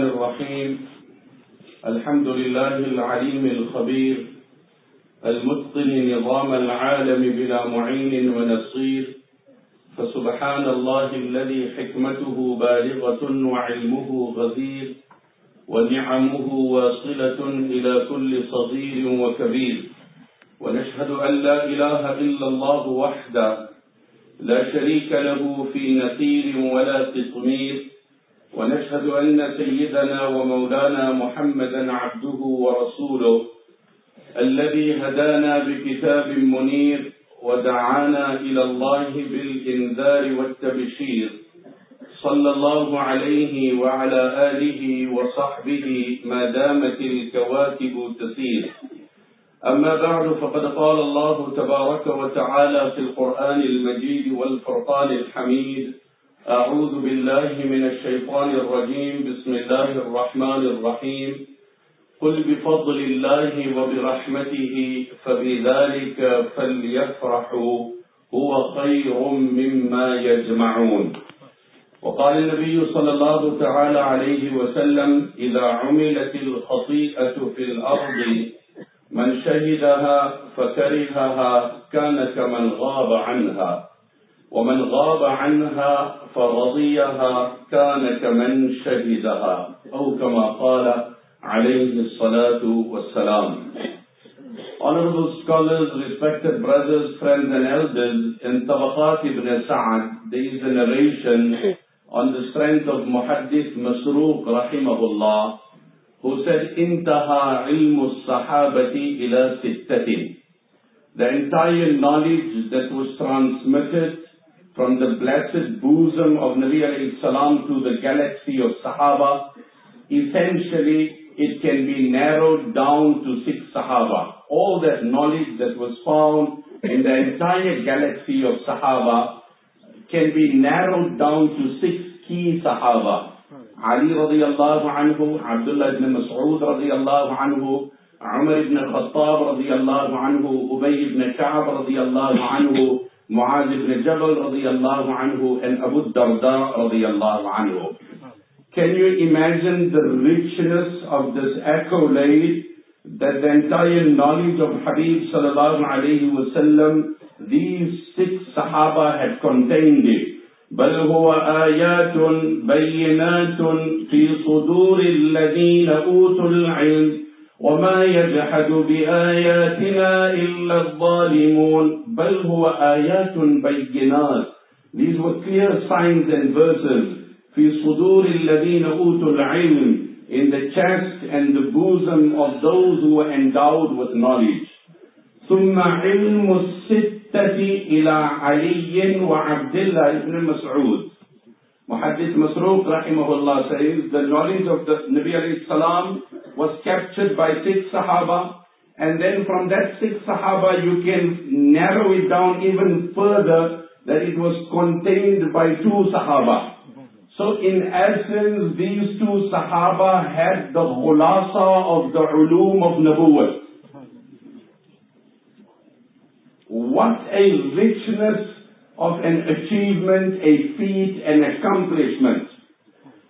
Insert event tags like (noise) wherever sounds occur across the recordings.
الرحيم. الحمد لله العليم الخبير المتقن نظام العالم بلا معين ونصير. فسبحان الله الذي حكمته بالغة وعلمه غزير ونعمه واصلة إلى كل صغير وكبير. ونشهد أن لا إله إلا الله وحده لا شريك له في نقير ولا تطمير. ونشهد أن سيدنا ومولانا محمدا عبده ورسوله الذي هدانا بكتاب منير ودعانا إلى الله بالإنذار والتبشير صلى الله عليه وعلى آله وصحبه ما دامت الكواكب تسير. أما بعد فقد قال الله تبارك وتعالى في القرآن المجيد والفرقان الحميد أعوذ بالله من الشيطان الرجيم. بسم الله الرحمن الرحيم. قل بفضل الله وبرحمته فبذلك فليفرحوا هو خير مما يجمعون. وقال النبي صلى الله تعالى عليه وسلم إذا عملت الخطيئة في الأرض من شهدها فكرهها كان كمن غاب عنها. ومن غاب عنها فرضيها كان كمن شهدها أو كما قال عليه الصلاة والسلام Honorable scholars, respected brothers, friends and elders, in Tabaqat ibn Sa'ad, there is a narration on the strength of Muhaddith Masruq rahimahullah, who said, Intaha ilmu sahabati ila sittatin. The entire knowledge that was transmitted from the blessed bosom of Nabi alayhi salam to the galaxy of Sahaba, essentially it can be narrowed down to six Sahaba. All that knowledge that was found in the entire galaxy of Sahaba can be narrowed down to six key Sahaba. Ali radiallahu anhu, Abdullah ibn Mas'ud radiallahu anhu, Umar ibn Khattab radiallahu anhu, Ubay ibn Ka'ab radiallahu anhu, Muaz ibn Jabal radiallahu anhu, and Abu Darda radiallahu anhu. Can you imagine the richness of this accolade that the entire knowledge of Habib sallallahu alayhi wasallam, these six Sahaba had contained it. بل هو آيات بينات في صدور الذين أوتوا العلم وما يجحد بآياتنا إلا الظالمون بل هو آيات بينات These were clear signs and verses في صدور الذين أوتوا العلم in the chest and the bosom of those who were endowed with knowledge. ثم علم الستة إلى علي وعبد الله بن مسعود. Muhaddith Masruq rahimahullah says the knowledge of the Nabi alayhi salam was captured by six Sahaba and then from that six Sahaba you can narrow it down even further that it was contained by two Sahaba. So in essence, these two Sahaba had the khulasa of the ulum of Nabuwwat. What a richness of an achievement, a feat, an accomplishment.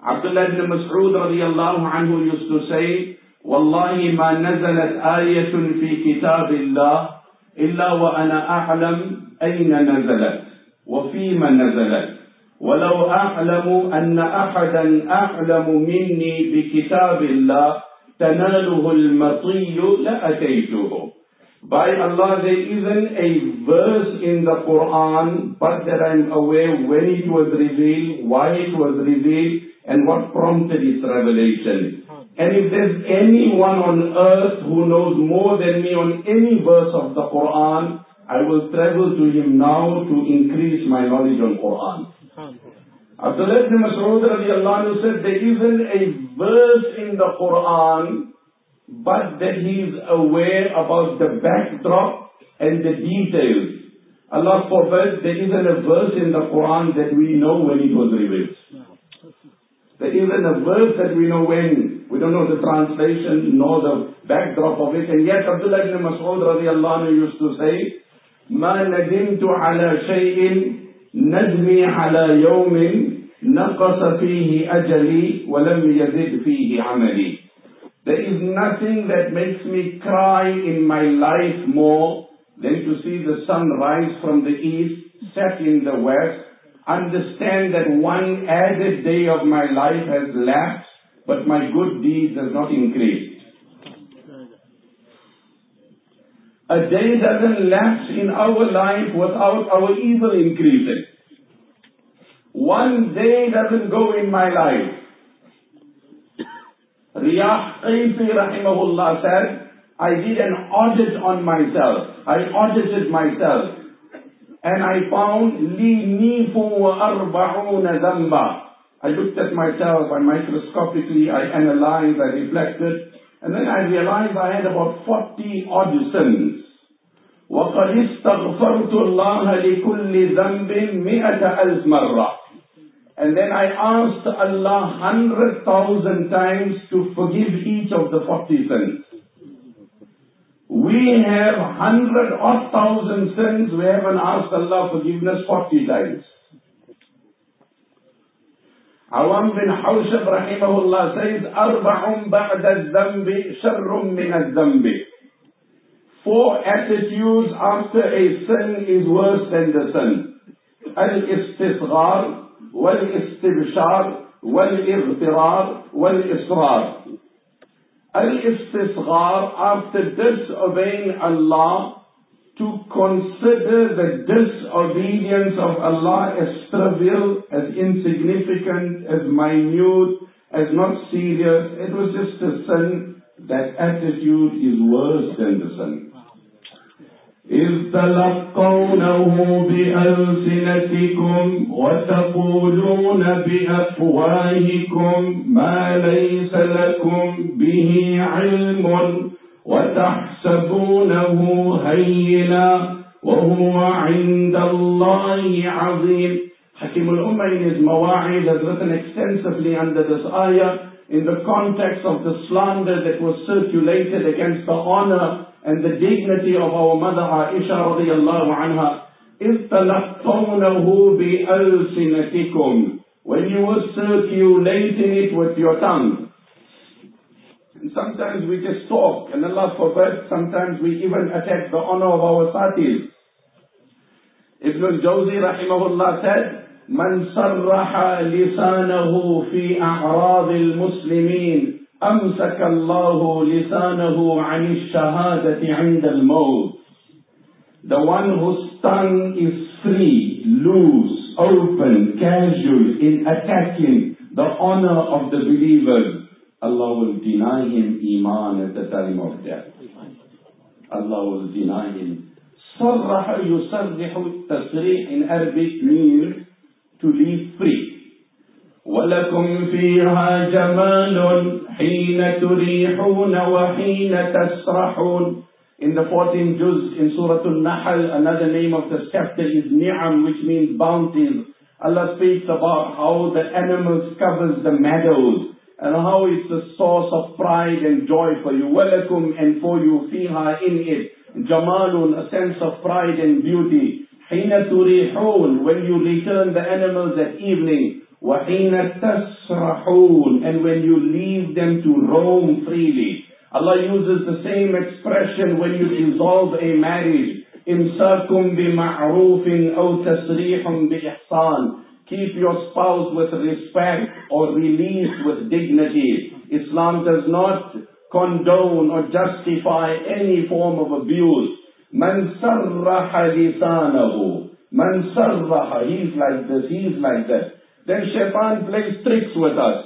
Abdullah ibn Mas'ud radiallahu anhu used to say, والله ما نزلت آية في كتاب الله إلا وأنا أعلم أين نزلت وفيما نزلت ولو أعلم أن أحدا أعلم مني بكتاب الله تناله المطي لأتيته by Allah, there isn't a verse in the Quran, but that I'm aware when it was revealed, why it was revealed, and what prompted its revelation. And if there's anyone on earth who knows more than me on any verse of the Quran, I will travel to him now to increase my knowledge on Quran. Abdullah ibn Mas'ud said there isn't a verse in the Quran but that he is aware about the backdrop and the details. Allah forbid there isn't a verse in the Quran that we know when it was revealed. There isn't a verse that we know when. We don't know the translation nor the backdrop of it. And yet Abdullah ibn Mas'ud radiallahu anhu used to say, ما ندمت على شيء ندمي على يوم نقص فيه أجلي ولم يزد فيه عملي There is nothing that makes me cry in my life more than to see the sun rise from the east, set in the west, understand that one added day of my life has lapsed, but my good deeds has not increased. A day doesn't lapse in our life without our evil increasing. One day doesn't go in my life. Riyah Qayfi rahimahullah said, I did an audit on myself. I audited myself. And I found li nifu wa arba'una zamba. I looked at myself, I microscopically, I analyzed, I reflected, and then I realized I had about 40 odd sins. وقد استغفرت الله لكل ذنب مئة ألف مرة and then I asked Allah hundred thousand times to forgive each of the forty sins. We have hundred or thousand sins, we haven't asked Allah forgiveness forty times. Awam bin Hawshab rahimahullah says, Arba'um بعد zambi شر من zambi Four attitudes after a sin is worse than the sin. Al-istisghar, والاستبشار والاغترار والإصرار Al-istisghar after disobeying Allah to consider the disobedience of Allah as trivial, as insignificant, as minute, as not serious. It was just a sin. That attitude is worse than the sin. إذ تلقونه بألسنتكم وتقولون بأفواهكم ما ليس لكم به علم وتحسبونه هينا وهو عند الله عظيم. Hakim al-Ummah in his Mawa'id has written extensively under this ayah. in the context of the slander that was circulated against the honor and the dignity of our mother Aisha radiallahu anha. إِذْ تَلَقَّوْنَهُ بِأَلْسِنَتِكُمْ When you were circulating it with your tongue. And sometimes we just talk, and Allah forbid, sometimes we even attack the honor of our satis. Ibn al-Jawzi rahimahullah said, من صرح لسانه في أعراض المسلمين أمسك الله لسانه عن الشهادة عند الموت The one whose tongue is free, loose, open, casual in attacking the honor of the believers, Allah will deny him Iman at the time of death. Allah will deny him. صرح يصرح التصريح in Arabic means to leave free. ولكم فيها جمال حين تريحون وحين تسرحون In the 14th juz in Surah Al-Nahl, another name of the chapter is Ni'am, which means bounties. Allah speaks about how the animals covers the meadows and how it's a source of pride and joy for you. Walakum and for you fiha in it. Jamalun, a sense of pride and beauty. Hina turihun, when you return the animals at evening. وَحِينَ تَسْرَحُونَ And when you leave them to roam freely. Allah uses the same expression when you dissolve a marriage. إِمْسَاكُمْ بِمَعْرُوفٍ أَوْ تَسْرِيحٌ بِإِحْسَانٍ Keep your spouse with respect or release with dignity. Islam does not condone or justify any form of abuse. Man sarraha lisanahu. Man sarraha. He's like this, he's like that. Then shaitan plays tricks with us.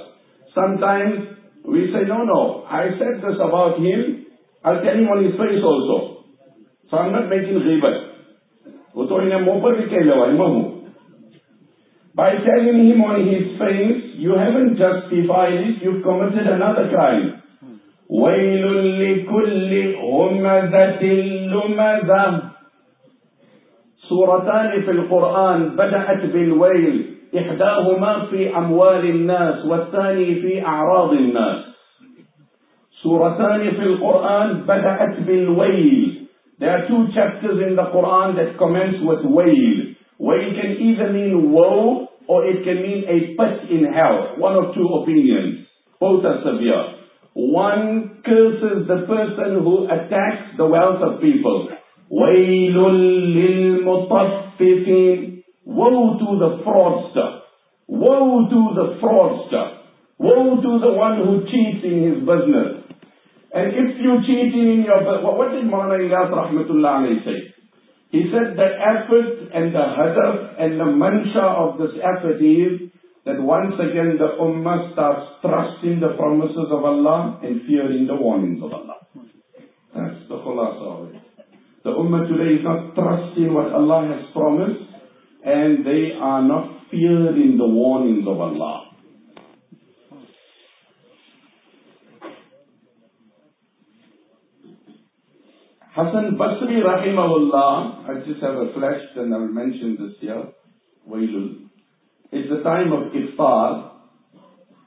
Sometimes we say, no, no, I said this about him. I'll tell him on his face also. So I'm not making ghibat. By telling him on his face, you haven't justified it, you've committed another crime. ويل لكل همزة لمزة سورتان في القرآن بدأت بالويل إحداهما في أموال الناس والثاني في أعراض الناس سورتان في القرآن بدأت بالويل There are two chapters in the Quran that commence with wail. Wail can either mean woe or it can mean a pit in hell. One of two opinions. Both are severe. One curses the person who attacks the wealth of people. وَيْلٌ لِلْمُطَفِّفِينَ Woe to the fraudster. Woe to the fraudster. Woe to the one who cheats in his business. And if you cheating in your business, what did Mawlana Ilyas Rahmatullah alayhi say? He said the effort and the hadaf and the mantra of this effort is that once again the ummah starts trusting the promises of Allah and fearing the warnings of Allah. That's the khulasa of it. The ummah today is not trusting what Allah has promised and they are not fearing the warnings of Allah. Hassan Basri rahimahullah, I just have a flash and I will mention this here, Wailul. It's the time of iftar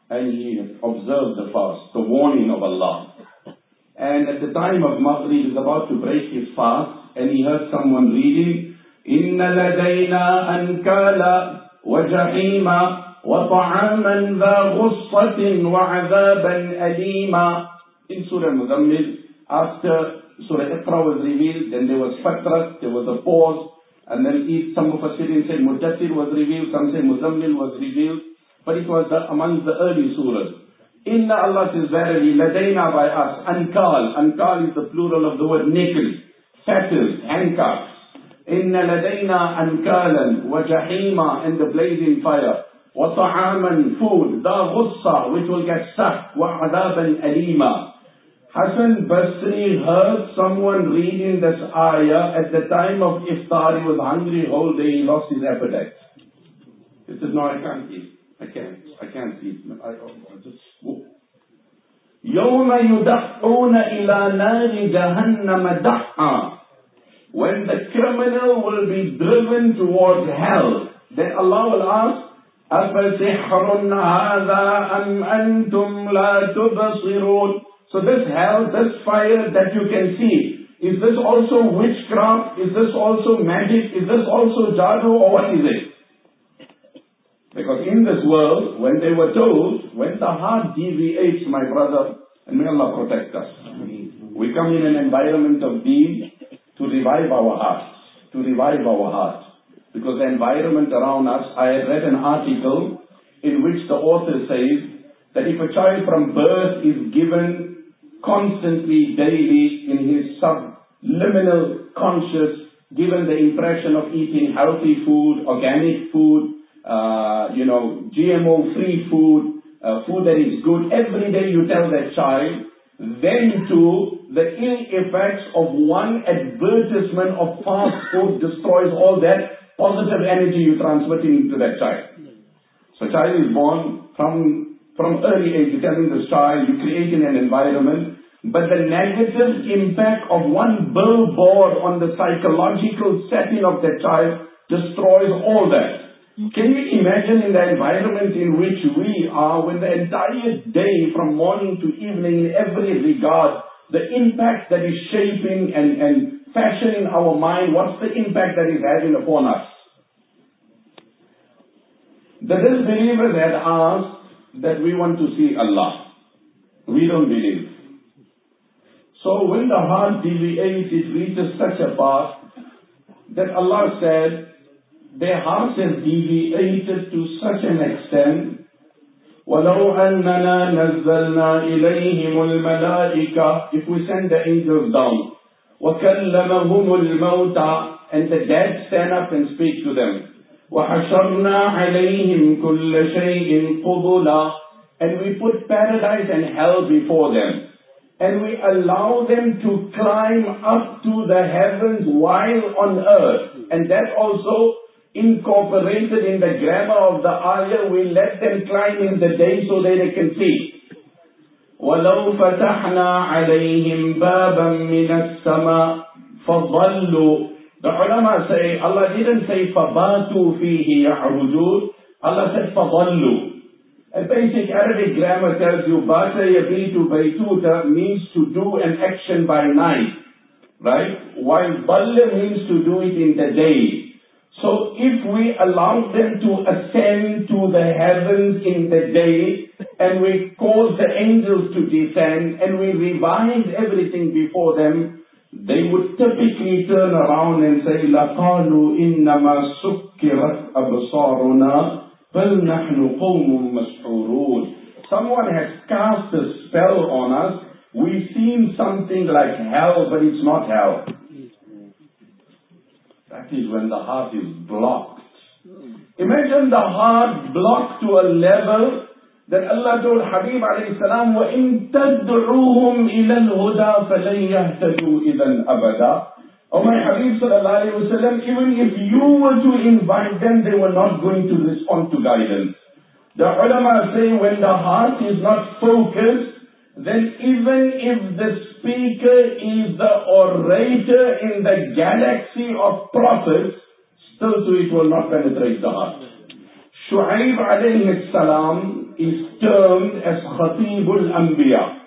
and he observed the fast, the warning of Allah. And at the time of Maghrib, he's about to break his fast and he heard someone reading, إن لدينا أنكالا وجحيما وطعاما ذا غصة وعذابا أليما In Surah Muzammil, after Surah Iqra was revealed, then there was Fatrat, there was a pause, and then each, some Mufassirin say Mudassir was revealed, some said Muzammil was revealed, but it was the, amongst the early surahs. Inna Allah says verily, ladaina by us, ankal. Ankal is the plural of the word naked, fetters, handcuffs. Inna ladaina ankalan, wa jahima, and the blazing fire. Wa food, da ghussa, which will get sucked, wa adaban alima, Hassan Basri heard someone reading this ayah at the time of iftar. He was hungry whole day. He lost his appetite. He said, no, I can't eat. I can't. I can't eat. I, I just, يوم يدعون إلى نار جهنم دعا When the criminal will be driven towards hell, then Allah will ask, أَفَسِحْرٌ هَذَا أَمْ أَنْتُمْ لَا تُبَصِرُونَ so this hell, this fire that you can see, is this also witchcraft? Is this also magic? Is this also jadoo or what is it? Because in this world, when they were told, when the heart deviates, my brother, and may Allah protect us. We come in an environment of deen to revive our hearts, to revive our hearts. Because the environment around us, I had read an article in which the author says that if a child from birth is given constantly, daily, in his subliminal conscious, given the impression of eating healthy food, organic food, uh, you know, GMO-free food, uh, food that is good, every day you tell that child, then to the ill effects of one advertisement of fast food destroys all that positive energy you're transmitting into that child. So child is born from from early age, you're telling this child, you're creating an environment but the negative impact of one billboard on the psychological setting of the child destroys all that. Can you imagine in the environment in which we are when the entire day from morning to evening in every regard, the impact that is shaping and, and fashioning our mind, what's the impact that is having upon us? The disbelievers had asked that we want to see Allah. We don't believe. So when the heart deviates, it reaches such a path that Allah said, their hearts have deviated to such an extent ولو أننا نزلنا إليهم الملائكة if we send the angels down وكلمهم الموتى and the dead stand up and speak to them وحشرنا عليهم كل شيء قبلا and we put paradise and hell before them and we allow them to climb up to the heavens while on earth. And that also incorporated in the grammar of the ayah, we let them climb in the day so that they can see. ولو فتحنا عليهم بابا من السماء فظلوا The ulama say, Allah didn't say فَبَاتُوا فِيهِ يَعْرُجُونَ Allah said فَظَلُّوا a basic Arabic grammar tells you bata yabitu baytuta means to do an action by night, right? While balla means to do it in the day. So if we allow them to ascend to the heavens in the day, and we cause the angels to descend, and we revise everything before them, they would typically turn around and say, لَقَالُوا إِنَّمَا سُكِّرَتْ أَبْصَارُنَا بَلْ نَحْنُ قَوْمٌ مَسْحُورُونَ Someone has cast a spell on us. We've seen something like hell, but it's not hell. That is when the heart is blocked. Imagine the heart blocked to a level that Allah told Habib alayhi salam, وَإِن تَدْعُوهُمْ إِلَى الْهُدَى فَلَنْ يَهْتَدُوا إِذًا أَبَدًا Oh my Habib sallallahu alayhi wa sallam, even if you were to invite them, they were not going to respond to guidance. The ulama say when the heart is not focused, then even if the speaker is the orator in the galaxy of prophets, still to it will not penetrate the heart. Shu'aib alayhi salam is termed as Khatibul Anbiya.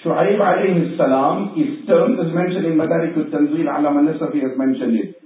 Shu'aib alayhi salam is termed as mentioned in Madarik al-Tanzil, Alama Nasafi has mentioned it.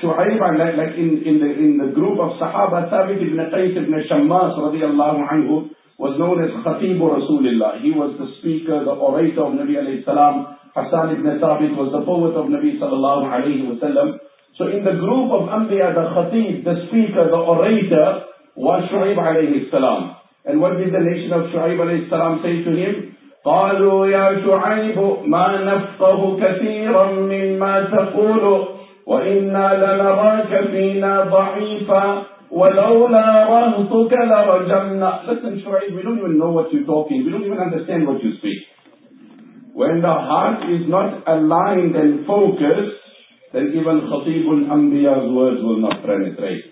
Shu'aib, like, like in, in, the, in the group of Sahaba, Thabit ibn Qais ibn Shammas radiallahu anhu, was known as Khatibu Rasulullah. He was the speaker, the orator of Nabi alayhi salam. Hassan ibn Thabit was the poet of Nabi sallallahu alayhi wa sallam. So in the group of Anbiya, the Khatib, the speaker, the orator, was Shu'aib alayhi salam. And what did the nation of Shu'aib alayhi salam say to him? قالوا يا شعيب ما نفقه كثيرا مما تقول وإنا لنراك فينا ضعيفا ولولا رهطك لرجمنا Listen Shu'aib, we don't even know what you're talking. We don't even understand what you speak. When the heart is not aligned and focused, then even Khatibul Anbiya's words will not penetrate.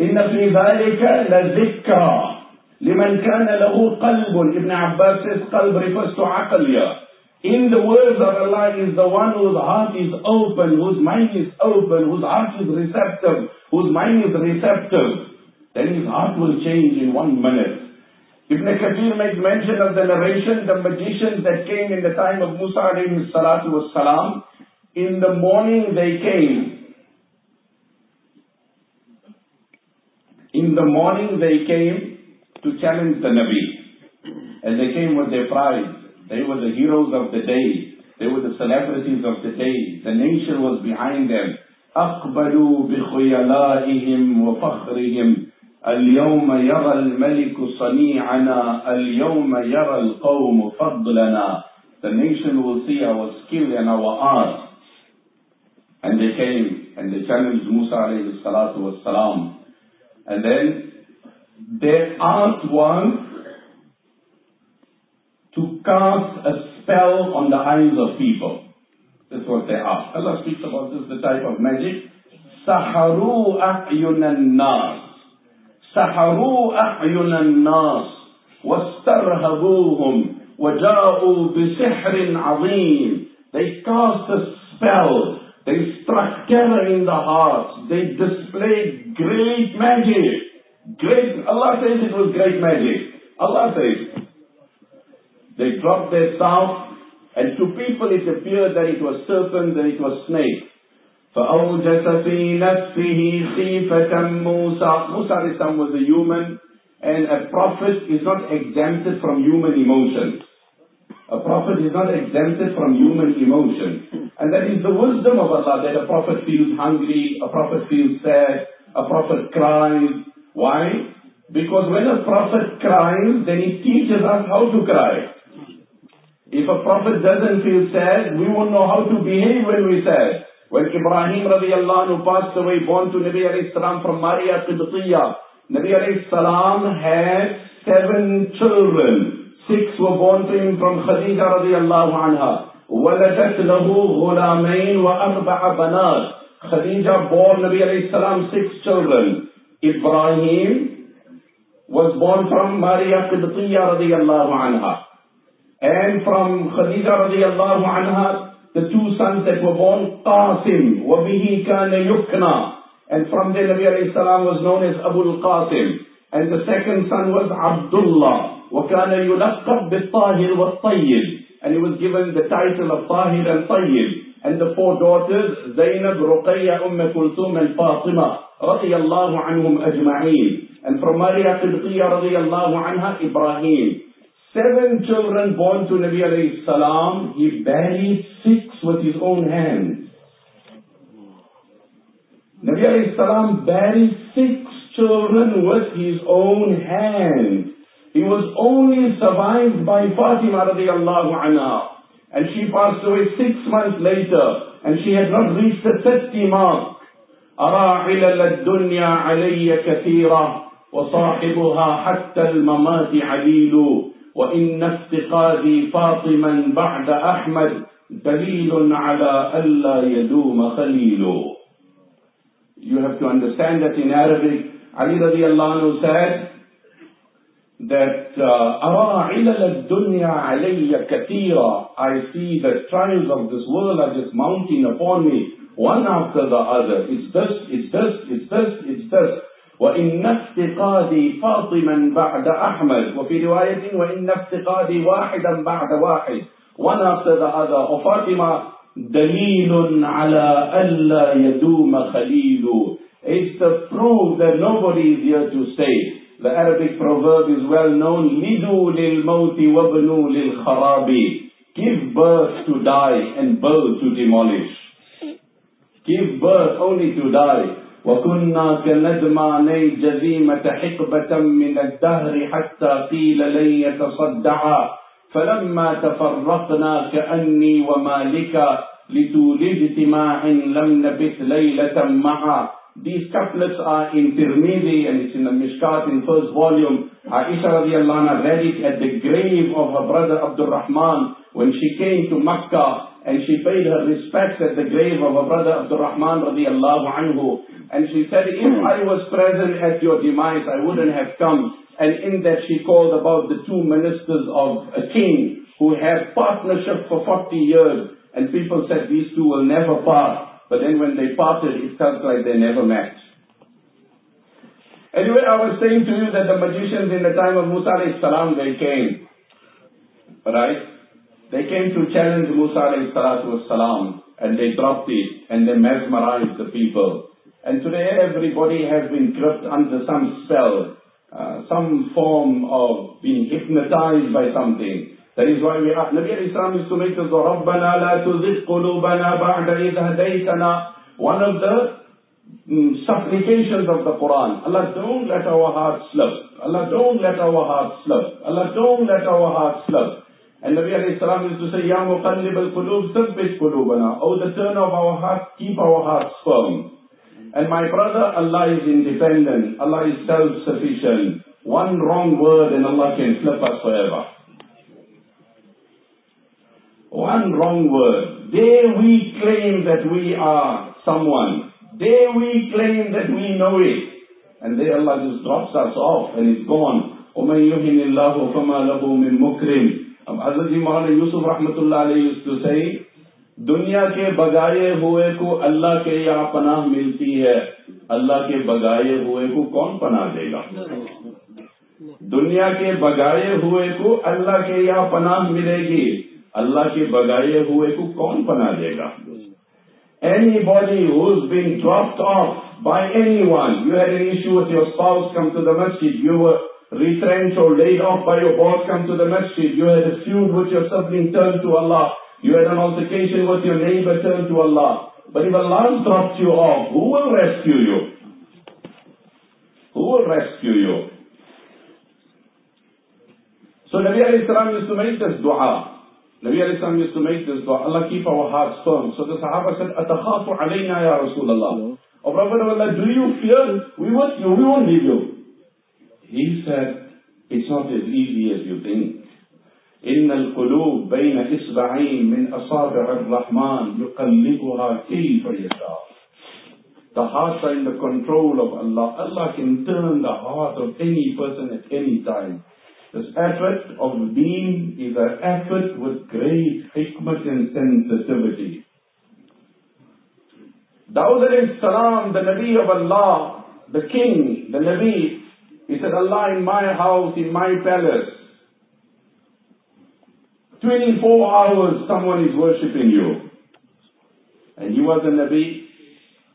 إن في ذلك لذكرى لمن كان له قلب Ibn Abbas says qalb refers to aql here. In the words of Allah is the one whose heart is open, whose mind is open, whose heart is receptive, whose mind is receptive. Then his heart will change in one minute. Ibn Kathir makes mention of the narration, the magicians that came in the time of Musa alayhi salatu was salam. In the morning they came. In the morning they came to challenge the Nabi. And they came with their pride. They were the heroes of the day. They were the celebrities of the day. The nation was behind them. أقبلوا بخيلائهم وفخرهم اليوم يرى الملك صنيعنا اليوم يرى القوم فضلنا The nation will see our skill and our art. And they came and they challenged Musa alayhi salatu was salam. And then their art was to cast a spell on the eyes of people. That's what they are. Allah speaks about this, the type of magic. Saharu a'yunan nas. Saharu a'yunan nas. واسترهبوهم وجاءوا بسحر عظيم. They cast a spell. They struck terror in the hearts. They displayed great magic. Great, Allah says it was great magic. Allah says. They dropped their staff, and to people it appeared that it was serpent, that it was snake. فأوجس في نفسه خيفة موسى Musa was a human and a prophet is not exempted from human emotions. A prophet is not exempted from human emotion. And that is the wisdom of Allah that a prophet feels hungry, a prophet feels sad, a prophet cries. Why? Because when a prophet cries, then he teaches us how to cry. If a prophet doesn't feel sad, we won't know how to behave when we're sad. When Ibrahim radiallahu anhu passed away, born to Nabi alayhi salam from Maria Qibtiyah, Nabi alayhi salam had seven children. Six were born to him from Khadija radiallahu anha. ولدت له غلامين وأربع بنات. Khadija bore Nabi alayhi salam six children. Ibrahim was born from Maria Qibtiyah radiallahu anha. And from Khadija radiallahu anha, the two sons that were born, Qasim, وَبِهِ كَانَ يُكْنَى And from there Nabi alayhi salam was known as Abu al-Qasim. And the second son was Abdullah. وَكَانَ يُلَقَّبْ بِالطَّاهِرِ وَالطَّيِّبِ And he was given the title of Tahir and Tayyib. and the four daughters, Zainab, Ruqayya, Umm Kulthum and Fatima, radiyallahu anhum ajma'een. And from Maria Qibtiyya radiyallahu anha, Ibrahim. Seven children born to Nabi alayhi salam, he buried six with his own hands. Nabi alayhi salam buried six children with his own hands. He was only survived by Fatima radiallahu anha. And she passed away six months later, and she had not reached the 30 mark. أرى علل الدنيا علي كثيرة وصاحبها حتى الممات عليل وإن افتقادي فاطما بعد أحمد دليل على ألا يدوم خليل You have to understand that in Arabic, Ali radiallahu anhu said, that أرى علل الدنيا علي كثيرا I see the trials of this world are just mounting upon me one after the other it's this it's this it's this it's this وإن افتقادي فاطما بعد أحمد وفي رواية وإن افتقادي واحدا بعد واحد one after the other وفاطمة دليل على ألا يدوم خليل it's the proof that nobody is here to stay The Arabic proverb is well known, Lidu lil mawti wabnu lil kharabi. Give birth to die and birth to demolish. Give birth only to die. وكنا كندماني جزيمة حقبة من الدهر حتى قيل لن يتصدعا فلما تفرقنا كأني ومالك لتولد اجتماع لم نبت ليلة معا these couplets are in Tirmidhi and it's in the Mishkat in first volume. Aisha radiallahu anha read it at the grave of her brother Abdul Rahman when she came to Makkah and she paid her respects at the grave of her brother Abdul Rahman radiallahu anhu. And she said, if I was present at your demise, I wouldn't have come. And in that she called about the two ministers of a king who had partnership for 40 years. And people said these two will never part. But then when they parted, it felt like they never met. Anyway, I was saying to you that the magicians in the time of Musa salam, they came. Right? They came to challenge Musa salam and they dropped it and they mesmerized the people. And today everybody has been gripped under some spell, uh, some form of being hypnotized by something. That is why we have, Nabi al-Islam used to make us, رَبَّنَا لَا تُزِدْ قُلُوبَنَا بَعْدَ إِذْ هَدَيْتَنَا One of the mm, supplications of the Quran. Allah, don't let our hearts slip. Allah, don't let our hearts slip. Allah, don't let our hearts slip. And Nabi alayhi salam used to say, Ya muqallib al-qulub, thabbit qulubana. Oh, the turn of our hearts, keep our hearts firm. And my brother, Allah is independent. Allah is self-sufficient. One wrong word and Allah can flip us forever. one wrong word. There we claim that we are someone. There we claim that we know it. And there Allah just drops us off and is gone. وَمَنْ يُهِنِ اللَّهُ فَمَا لَهُ مِن مُكْرِمٍ اب حضرت جی مولانا یوسف رحمت اللہ علیہ used to say, دنیا کے بگائے ہوئے کو اللہ کے یہاں پناہ ملتی ہے اللہ کے بگائے ہوئے کو کون پناہ دے گا دنیا کے بگائے ہوئے کو اللہ کے یہاں پناہ ملے گی अल्लाह के बगाए हुए को कौन पना देगा Anybody who's been dropped off by anyone, you had an issue with your spouse, come to the masjid, you were retrenched or laid off by your boss, come to the masjid, you had a feud with your sibling, turn to Allah, you had an altercation with your neighbor, turn to Allah. But if Allah drops you off, who will rescue you? Who will rescue you? So Nabi alayhi salam used to make this dua. Nabi Islam used to make this dua, Allah keep our hearts firm. So the Sahaba said, أَتَخَافُ عَلَيْنَا يَا رَسُولَ اللَّهِ O Prophet of Allah, do you fear? We won't, we won't leave you. He said, it's not as easy as you think. إن القلوب بين إصبعين من أصابع الرحمن يقلبها كيف يشاء. The hearts are in the control of Allah. Allah can turn the heart of any person at any time. This effort of being is an effort with great hikmat and sensitivity. Dawud alayhi salam, the Nabi of Allah, the king, the Nabi, he said, Allah in my house, in my palace, 24 hours someone is worshipping you. And he was a Nabi,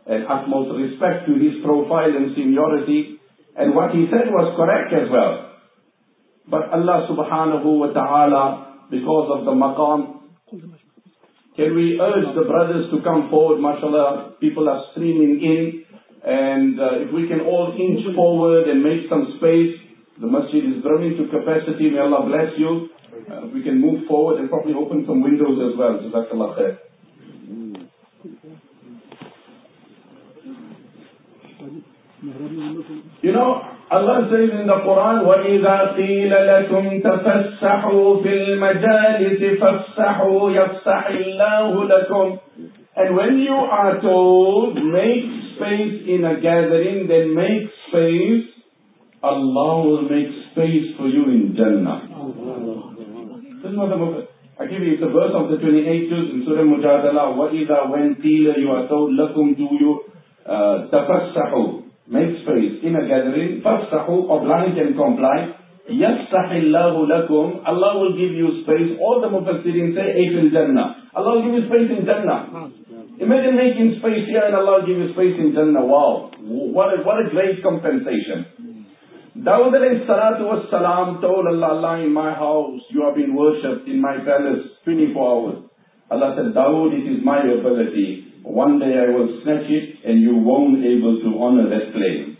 and utmost respect to his profile and seniority, and what he said was correct as well. But Allah subhanahu wa ta'ala, because of the maqam, can we urge the brothers to come forward? MashaAllah, people are streaming in. And uh, if we can all inch forward and make some space, the masjid is brimming to capacity. May Allah bless you. Uh, we can move forward and probably open some windows as well. Jazakallah khair. You know, Allah says in the Quran, وَإِذَا قِيلَ لَكُمْ تَفَسَّحُوا فِي الْمَجَالِسِ فَافْسَحُوا يَفْسَحِ اللَّهُ لَكُمْ And when you are told, make space in a gathering, then make space, Allah will make space for you in Jannah. This is what the I give you, it's a verse of the 28th juz in Surah Mujadala. وَإِذَا when قِيلَ you are told, لَكُمْ to you, uh, تَفَسَّحُوا Make space in a gathering. فَافْسَحُوا Oblige and comply. يَفْسَحِ اللَّهُ لَكُمْ Allah will give you space. All the Mufassirin say, eight in Jannah. Allah will give you space in Jannah. Imagine making space here and Allah will give you space in Jannah. Wow. What a, what a great compensation. Dawud alayhi salatu was salam told Allah, Allah, in my house, you have been worshipped in my palace 24 hours. Allah said, Dawud, it is my ability. One day I will snatch it and you won't be able to honor that claim.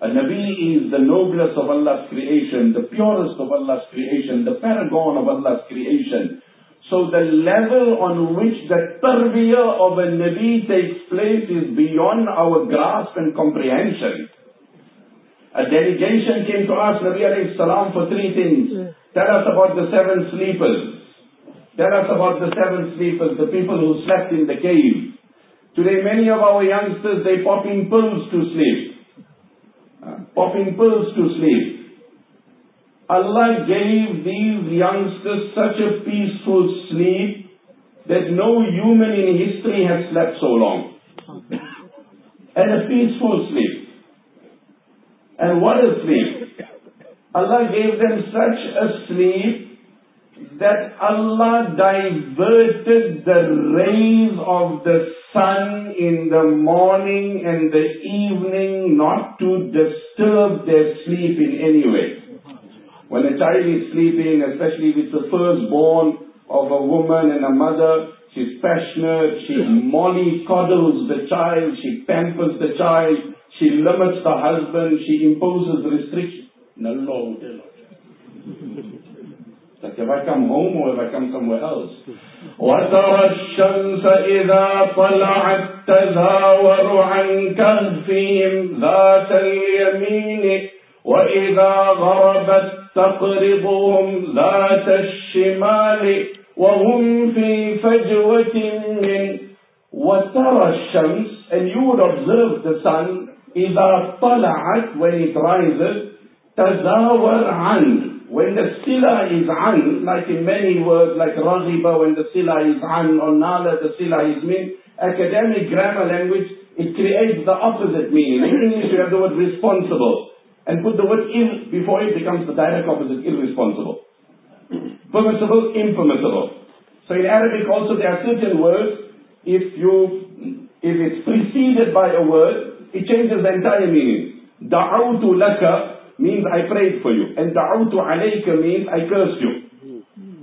A Nabi is the noblest of Allah's creation, the purest of Allah's creation, the paragon of Allah's creation. So the level on which the tarbiyah of a Nabi takes place is beyond our grasp and comprehension. A delegation came to ask Nabi alayhi salam for three things. Tell us about the seven sleepers. Tell us about the seven sleepers, the people who slept in the cave. Today many of our youngsters, they popping pills to sleep. Uh, popping pills to sleep. Allah gave these youngsters such a peaceful sleep that no human in history has slept so long. and a peaceful sleep. And what a sleep. Allah gave them such a sleep that Allah diverted the rays of the sun in the morning and the evening not to disturb their sleep in any way. When a child is sleeping, especially if it's the firstborn of a woman and a mother, she's passionate, she mollycoddles the child, she pampers the child, she limits the husband, she imposes restrictions. Like if I come home or if I come somewhere else. وترى الشمس إذا طلعت تزاور عن كهفهم ذات اليمين وإذا غربت تقرضهم ذات الشمال وهم في فجوة من وترى الشمس and you would observe the sun إذا طلعت when it rises تزاور عن when the sila is an, like in many words, like raghiba, when the sila is an, or nala, the sila is min, academic grammar language, it creates the opposite meaning. In English, you have the word responsible. And put the word in before it becomes the direct opposite, irresponsible. Permissible, impermissible. So in Arabic also there are certain words, if you, if it's preceded by a word, it changes the entire meaning. Da'awtu laka means I prayed for you. And da'utu alayka means I cursed you.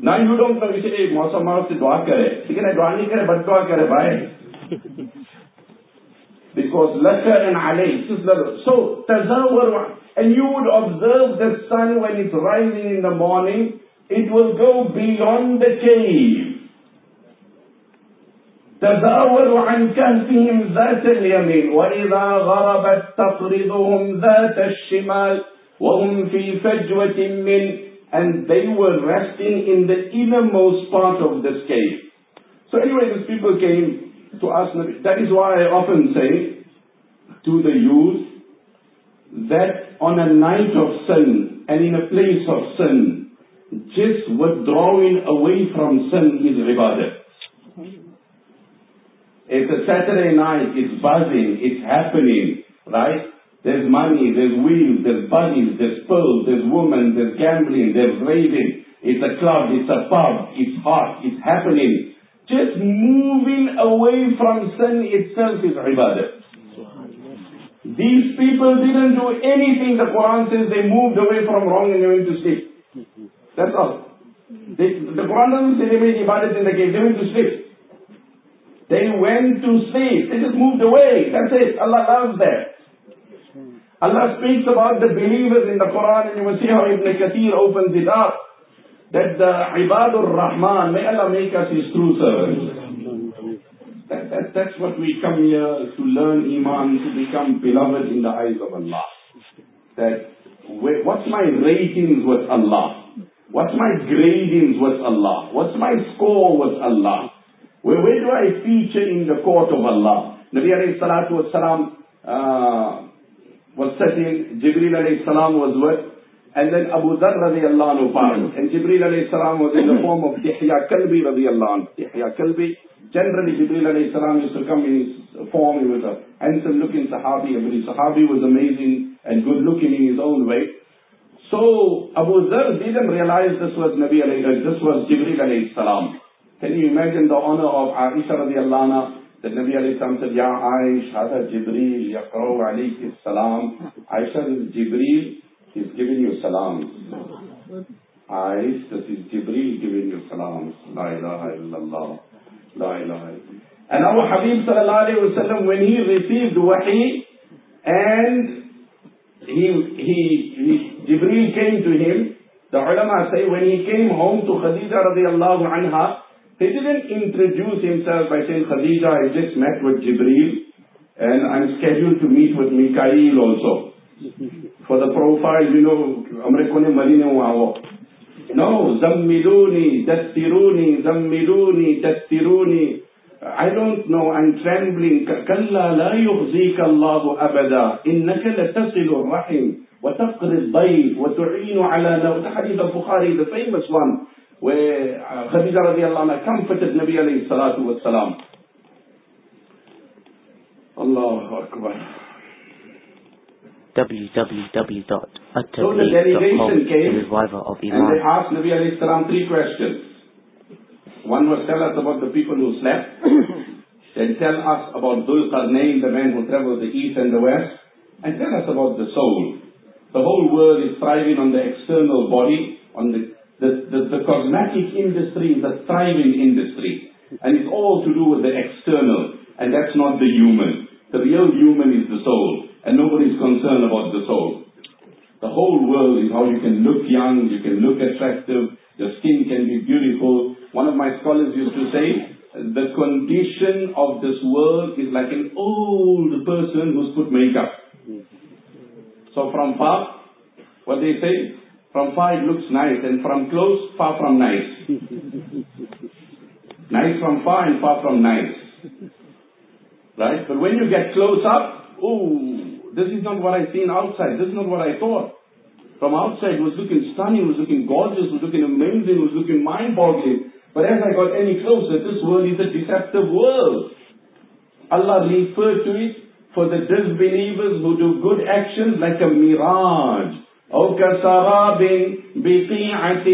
Now you don't know, you say, hey, मौसम मार से दुआ करे. लेकिन दुआ नहीं करे, बद दुआ करे भाई. Because laka and alayk. So, tazawwar, and you would observe the sun when it's rising in the morning, it will go beyond the cave. تزاور عن كهفهم ذات اليمين وإذا غربت تقرضهم ذات الشمال وَهُمْ فِي فَجْوَةٍ مِّنْ And they were resting in the innermost part of this cave. So anyway, these people came to ask Nabi. That is why I often say to the youth that on a night of sin and in a place of sin, just withdrawing away from sin is ibadah. It's a Saturday night, it's buzzing, it's happening, right? There's money, there's wheels, there's buggies, there's pearls, there's women, there's gambling, there's raving. It's a club, it's a pub, it's hot, it's happening. Just moving away from sin itself is ibadah. These people didn't do anything. The Quran says they moved away from wrong and they went to sleep. That's all. They, the Quran doesn't say they made ibadat in the cave. They went to sleep. They went to sleep. They just moved away. That's it. Allah loves that. Allah speaks about the believers in the Quran and you will see how Ibn Kathir opens it up. That the Ibadur Rahman, may Allah make us His true servants. That, that, that's what we come here to learn Iman, to become beloved in the eyes of Allah. That, what's my ratings with Allah? What's my gradings with Allah? What's my score with Allah? Where, where do I feature in the court of Allah? Nabi alayhi salatu was salam, uh, was sitting, Jibreel alayhi salam was with, and then Abu Dhar radiallahu anhu passed. Hmm. And Jibreel alayhi salam was in the form of Dihya Kalbi radiallahu anhu. Dihya Kalbi Generally, Jibreel alayhi salam used to come in his form. He was a handsome looking Sahabi. Every Sahabi was amazing and good looking in his own way. So Abu Dhar didn't realize this was Nabi alayhi, this was Jibreel alayhi salam. Can you imagine the honor of Aisha radiallahu anha? النبي عليه السلام قال يا عائشة هذا جبريل يقرأ عليك السلام. عائشة is جبريل. Is giving you salam. عائشة this is جبريل giving you salam. لا إله إلا الله. لا إله إلا الله. And our حبيب صلى الله عليه وسلم when he received وحي and he he, he جبريل came to him. The ulama say when he came home to خديجة رضي الله عنها he didn't introduce himself by saying, Khadija, I just met with Jibreel and I'm scheduled to meet with Mikael also. For the profile, you know, Amrekone Marine no, zammiluni, dastiruni, zammiluni, dastiruni. I don't know, I'm trembling. كلا لا يخزيك الله أبدا إنك لتصل الرحم وتقري الضيف وتعين على نوم حديث البخاري the famous one where uh, Khadija radiallahu anha comforted Nabi alayhi salatu was salam. Allahu Akbar www.attablig.com, the reviver of Iman. And they asked Nabi alayhi salam three questions. One was tell us about the people who slept. (coughs) then tell us about Dhul Qarnayn, the man who traveled the east and the west. And tell us about the soul. The whole world is thriving on the external body, on the, the, the, cosmetic industry is a thriving industry. And it's all to do with the external. And that's not the human. The real human is the soul and nobody's concerned about the soul. The whole world is how you can look young, you can look attractive, your skin can be beautiful. One of my scholars used to say, the condition of this world is like an old person who's put makeup. So from far, what they say, from far it looks nice, and from close, far from nice. (laughs) nice from far and far from nice. Right? But when you get close up, oh, this is not what I seen outside. This is not what I thought. From outside, it was looking stunning, it was looking gorgeous, it was looking amazing, it was looking mind-boggling. But as I got any closer, this world is a deceptive world. Allah referred to it for the disbelievers who do good actions like a mirage. أو كسراب بقيعة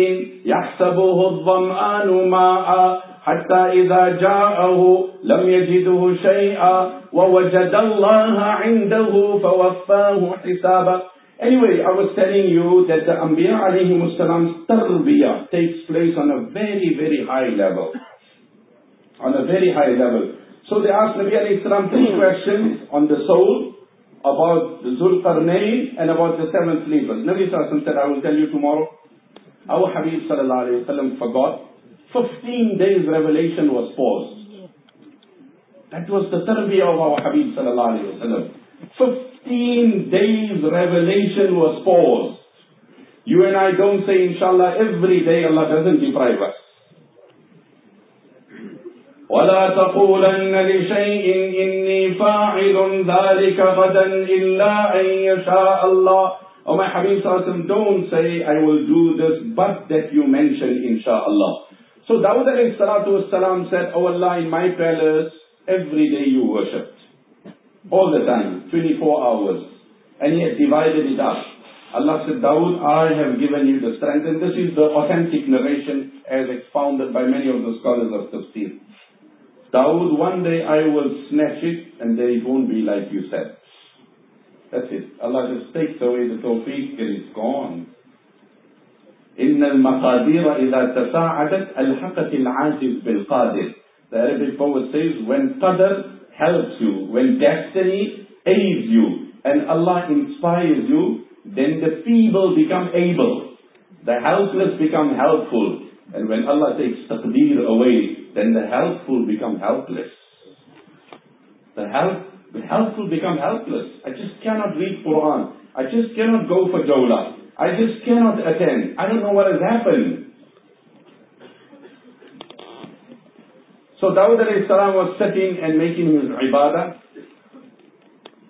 يحسبه الظمآن ماء حتى إذا جاءه لم يجده شيئا وَوَجَدَ اللَّهَ عِنْدَهُ فَوَفَّاهُ حِسَابًا Anyway, I was telling you that the Anbiya alayhi salam's tarbiyah takes place on a very, very high level. On a very high level. So they asked Nabi alayhi salam three questions on the soul, about the Zulqarnain, and about the seven sleepers. Nabi sallallahu said, I will tell you tomorrow. Our Habib sallallahu alayhi wa forgot. 15 days revelation was paused. That was the tarbiyah of our Habib sallallahu alayhi wa 15 days revelation was paused. You and I don't say inshallah every day Allah doesn't deprive us. ولا تقولن لشيء إني فاعل ذلك غدا إلا أن يشاء الله Oh my Habib Sallallahu don't say I will do this but that you mention inshallah. So Dawud alayhi salatu wasalam said, Oh Allah in my palace Every day you worshipped. All the time, 24 hours. And he had divided it up. Allah said, Dawood, I have given you the strength. And this is the authentic narration as expounded by many of the scholars of Tafsir. Dawood, one day I will snatch it and then it won't be like you said. That's it. Allah just takes away the tawfiq and it's gone. إن المقادير إذا تساعدت ألحقت العاجز بالقادر. The Arabic poet says, when qadr helps you, when destiny aids you, and Allah inspires you, then the feeble become able. The helpless become helpful. and when Allah takes taqdeer away, then the helpful become helpless. The help, the helpful become helpless. I just cannot read Quran. I just cannot go for Jawla. I just cannot attend. I don't know what has happened. So Dawud salam was sitting and making his ibadah.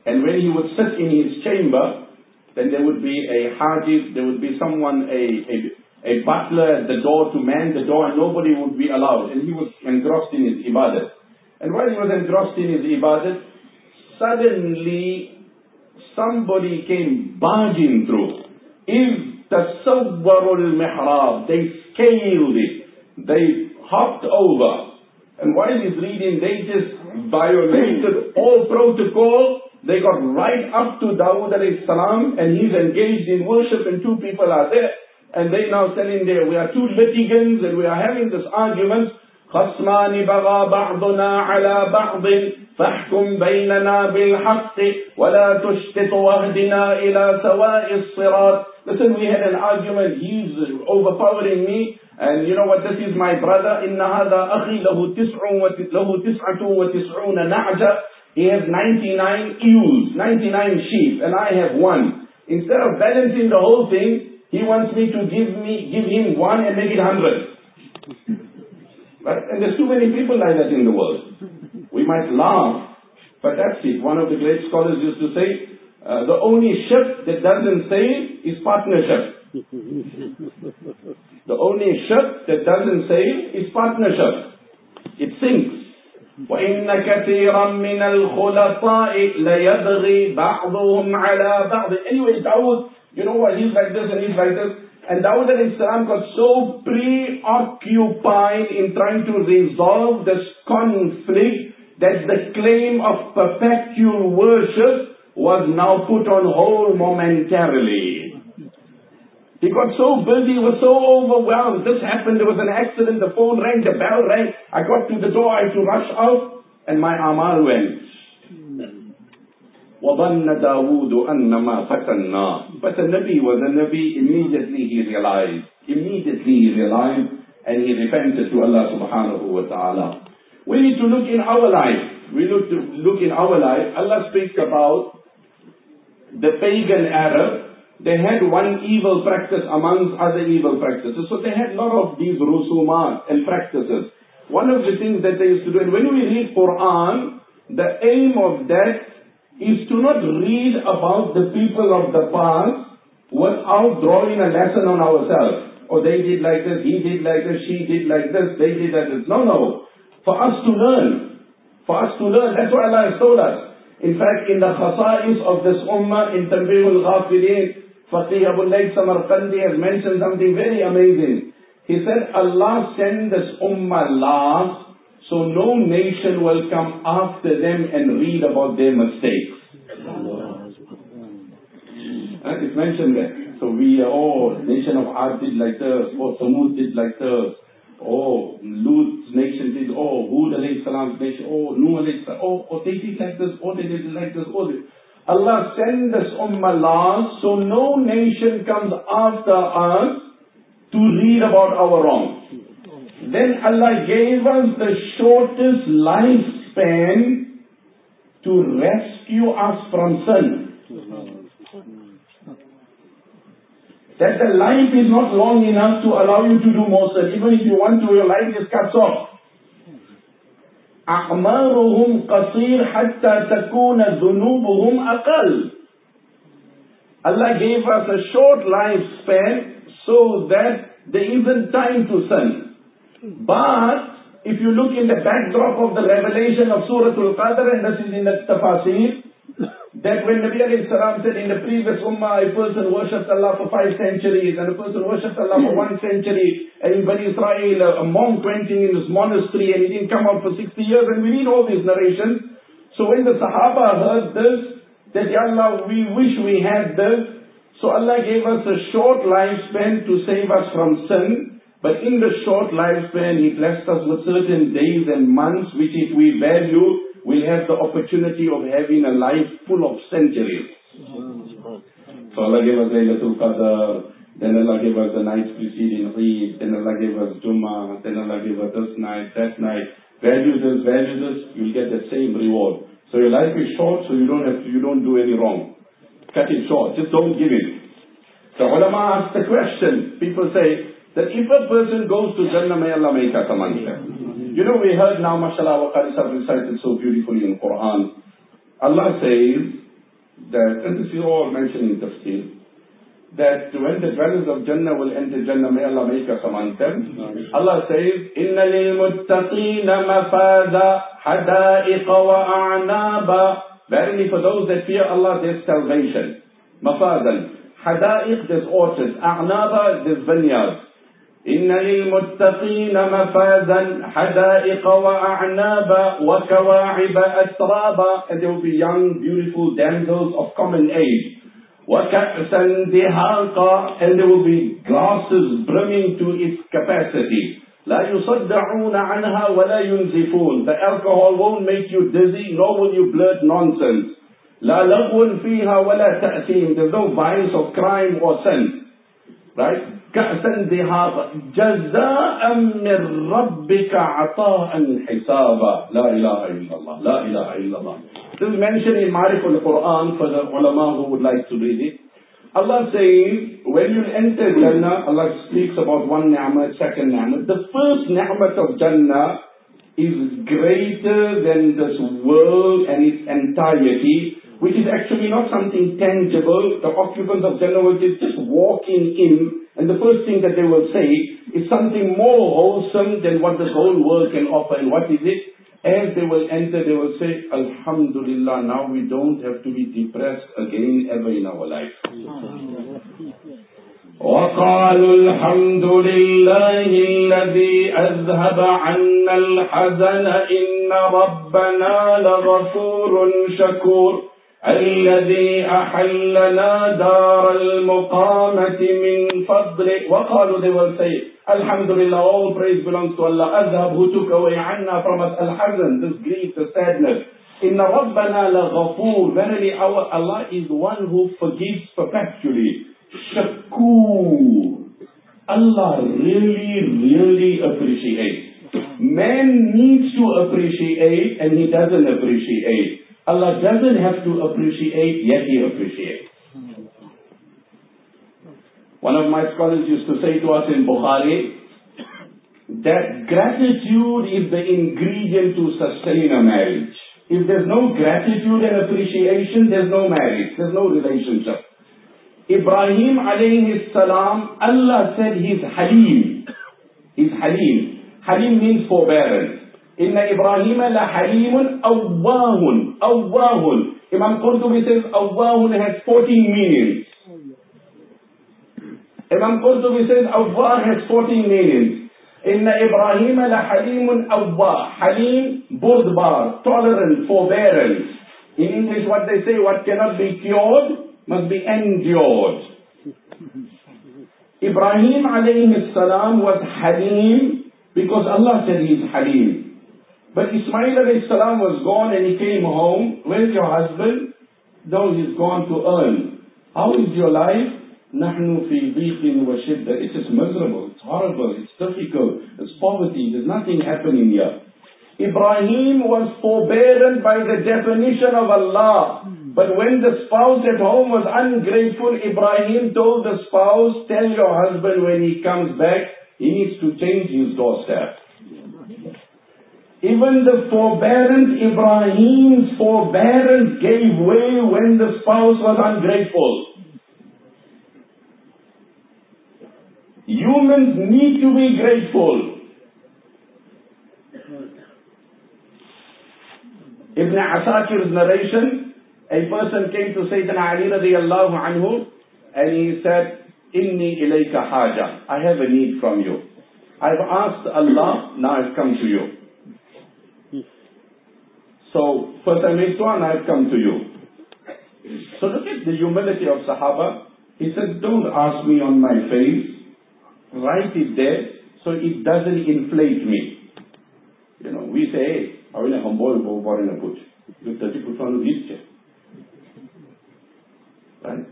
And when he would sit in his chamber, then there would be a hajib, there would be someone, a, a, a butler at the door to man the door, and nobody would be allowed. And he was engrossed in his ibadat. And while he was engrossed in his ibadat, suddenly somebody came barging through. If tasawwarul mihrab, they scaled it. They hopped over. And while he's reading, they just violated all protocol. They got right up to Dawud alayhi salam and he's engaged in worship and two people are there And they now standing there. We are two litigants and we are having this argument. خصمان بغى بعضنا على بعض فاحكم بيننا بالحق ولا تشتت واهدنا إلى سواء الصراط Listen, we had an argument. He's overpowering me. And you know what? This is my brother. إن هذا أخي له تسع له تسعة وتسعون نعجة. He has 99 ewes, 99 sheep, and I have one. Instead of balancing the whole thing, he wants me to give me give him one and make it hundred. Right? And there's too many people like that in the world. We might laugh, but that's it. One of the great scholars used to say, uh, the only ship that doesn't sail is partnership. the only ship that doesn't sail is partnership. It sinks. وإن كثيرا من الخلطاء ليبغي بعضهم على بعض. Anyway, Dawood, you know what, he's like this and he's like this. And Dawood salam got so preoccupied in trying to resolve this conflict that the claim of perpetual worship was now put on hold momentarily. He got so busy, was so overwhelmed. This happened, there was an accident, the phone rang, the bell rang. I got to the door, I had to rush out, and my amal went. وَظَنَّ دَاوُودُ أَنَّمَا فَتَنَّا But the Nabi was a Nabi, immediately he realized, immediately he realized, and he repented to Allah subhanahu wa ta'ala. We need to look in our life. We look to look in our life. Allah speaks about the pagan Arab they had one evil practice amongst other evil practices. So they had a lot of these rusumat and practices. One of the things that they used to do, and when we read Quran, the aim of that is to not read about the people of the past without drawing a lesson on ourselves. Oh, they did like this, he did like this, she did like this, they did like this. No, no. For us to learn. For us to learn. That's what Allah has told us. In fact, in the khasa'is of this ummah, in Tanbih al-Ghafilin, Faqih Abu Layth Samarkandi has mentioned something very amazing. He said, Allah sent this ummah last, so no nation will come after them and read about their mistakes. Uh, it's mentioned there. So we, oh, nation of Ad did like this, oh, Samud did like this, oh, Lut's nation did, oh, Hud alayhi salam's nation, oh, Nuh alayhi salam, oh, oh, they did like this, oh, they did like this, oh, Allah sent this ummah last, so no nation comes after us to read about our wrongs. Then Allah gave us the shortest lifespan to rescue us from sin. That the life is not long enough to allow you to do more sin. Even if you want to, your life just cuts off. أعمارهم قصير حتى تكون ذنوبهم أقل. Allah gave us a short lifespan so that there isn't time to sin. But if you look in the backdrop of the revelation of Surah Al-Qadr, and this is in the tafasir, that when Nabi alayhi salam said in the previous ummah, a person worshipped Allah for five centuries and a person worshipped Allah for one century, and in Bani Israel, a, monk went in his monastery and he didn't come out for 60 years, and we read all these narrations. So when the Sahaba heard this, that, Ya Allah, we wish we had this, so Allah gave us a short lifespan to save us from sin, in the short lifespan, He blessed us with certain days and months, which if we value, we'll have the opportunity of having a life full of centuries. So Allah gave us Laylatul Qadr, then Allah gave us the nights preceding Eid, then Allah gave us Jummah, then Allah gave us this night, that night. Value this, value this, you'll get the same reward. So your life is short, so you don't have to, you don't do any wrong. Cut it short, just don't give it. The ulama ask the question, people say, that if a person goes to Jannah, may Allah make us among them. You know, we heard now, mashallah, wa Qaris have recited so beautifully in Quran. Allah says that, and this is all mentioned in Tafsir, that when the dwellers of Jannah will enter Jannah, may Allah make us among them. Allah says, إِنَّ لِلْمُتَّقِينَ مَفَازًا حَدَائِقَ وَأَعْنَابًا Verily for those that fear Allah, there's salvation. مَفَازًا حدائق there's orchards. أعنابا there's vineyards. إن للمتقين مفازا حدائق وأعنابا وكواعب أترابا and there will be young beautiful damsels of common age وكأسا دهاقا and there will be glasses brimming to its capacity لا يصدعون عنها ولا ينزفون the alcohol won't make you dizzy nor will you blurt nonsense لا لغو فيها ولا تأثيم there's no vice of crime or sin right كأسا دهاقا جزاء من ربك عطاء حسابا لا إله إلا الله لا إله إلا الله This is mentioned in Marif al-Quran for the ulama who would like to read it. Allah says, when you enter Jannah, Allah speaks about one ni'mah, second ni'mah. The first ni'mah of Jannah is greater than this world and its entirety, which is actually not something tangible. The occupants of Jannah will just walking in and the first thing that they will say is something more wholesome than what the whole world can offer. And what is it? As they will enter, they will say, Alhamdulillah, now we don't have to be depressed again ever in our life. وقالوا الحمد لله الذي أذهب عنا الحزن إن ربنا لغفور شكور الذي أحلنا دار المقامة من فضله وقالوا they will say Alhamdulillah all praise belongs to Allah أذهب who took away عنا from us الحزن this grief the sadness إن ربنا لغفور verily our Allah is one who forgives perpetually Shakur Allah really really appreciates man needs to appreciate and he doesn't appreciate Allah doesn't have to appreciate, yet He appreciates. One of my scholars used to say to us in Bukhari that gratitude is the ingredient to sustain a marriage. If there's no gratitude and appreciation, there's no marriage, there's no relationship. Ibrahim alayhi salam, Allah said he's Halim. He's Halim. Halim means forbearance. إن إبراهيم لحليم أواه أواه Imam Qurtubi says أواه has 14 meanings. Imam Qurtubi says أواه has 14 meanings. إن إبراهيم لحليم أواه حليم بردبار tolerant forbearance in English what they say what cannot be cured must be endured Ibrahim alayhi salam was Halim because Allah said he's Halim but Ismail salam was gone and he came home. Where's your husband? No, he's gone to earn. How is your life? نحن في ضيق وشدة. It is miserable. It's horrible. It's difficult. It's poverty. There's nothing happening here. Ibrahim was forbearan by the definition of Allah. But when the spouse at home was ungrateful, Ibrahim told the spouse, tell your husband when he comes back, he needs to change his doorstep. Even the forbearance, Ibrahim's forbearance gave way when the spouse was ungrateful. Humans need to be grateful. Ibn Asakir's narration, a person came to Sayyidina Ali radiallahu anhu and he said, Inni ilayka haja. I have a need from you. I've asked Allah, now I've come to you. So, first I made dua and I've come to you. So look at the humility of Sahaba. He said, don't ask me on my face. Write it there so it doesn't inflate me. You know, we say, hey, awile humble bo borina kuch. You tati kutwanu vische. Right?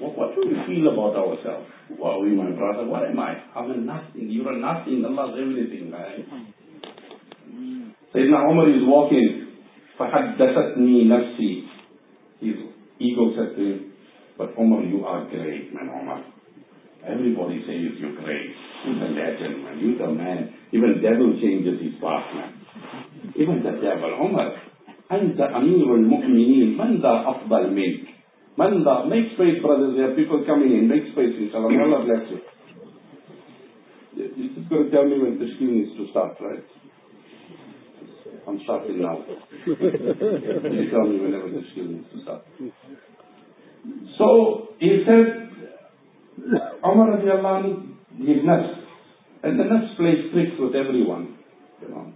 What, what do we feel about ourselves? Who are we, my brother? What am I? I'm a nothing. You're a nothing. Allah's everything, right? Sayyidina Umar is walking. فَحَدَّثَتْنِي نَفْسِي His ego said to him, but Umar, you are great, man Umar. Everybody says you're great. You're the legend, man. You're the man. Even devil changes his path, man. Even the devil, Umar. أنت أمير المؤمنين من ذا أفضل منك من ذا make space brothers there are people coming in make space inshallah Allah bless you this is going to tell me when the Tashkeel is to start right I'm starting now you tell me whenever the to start so he said Umar radiallahu his and the nafs plays tricks with everyone you know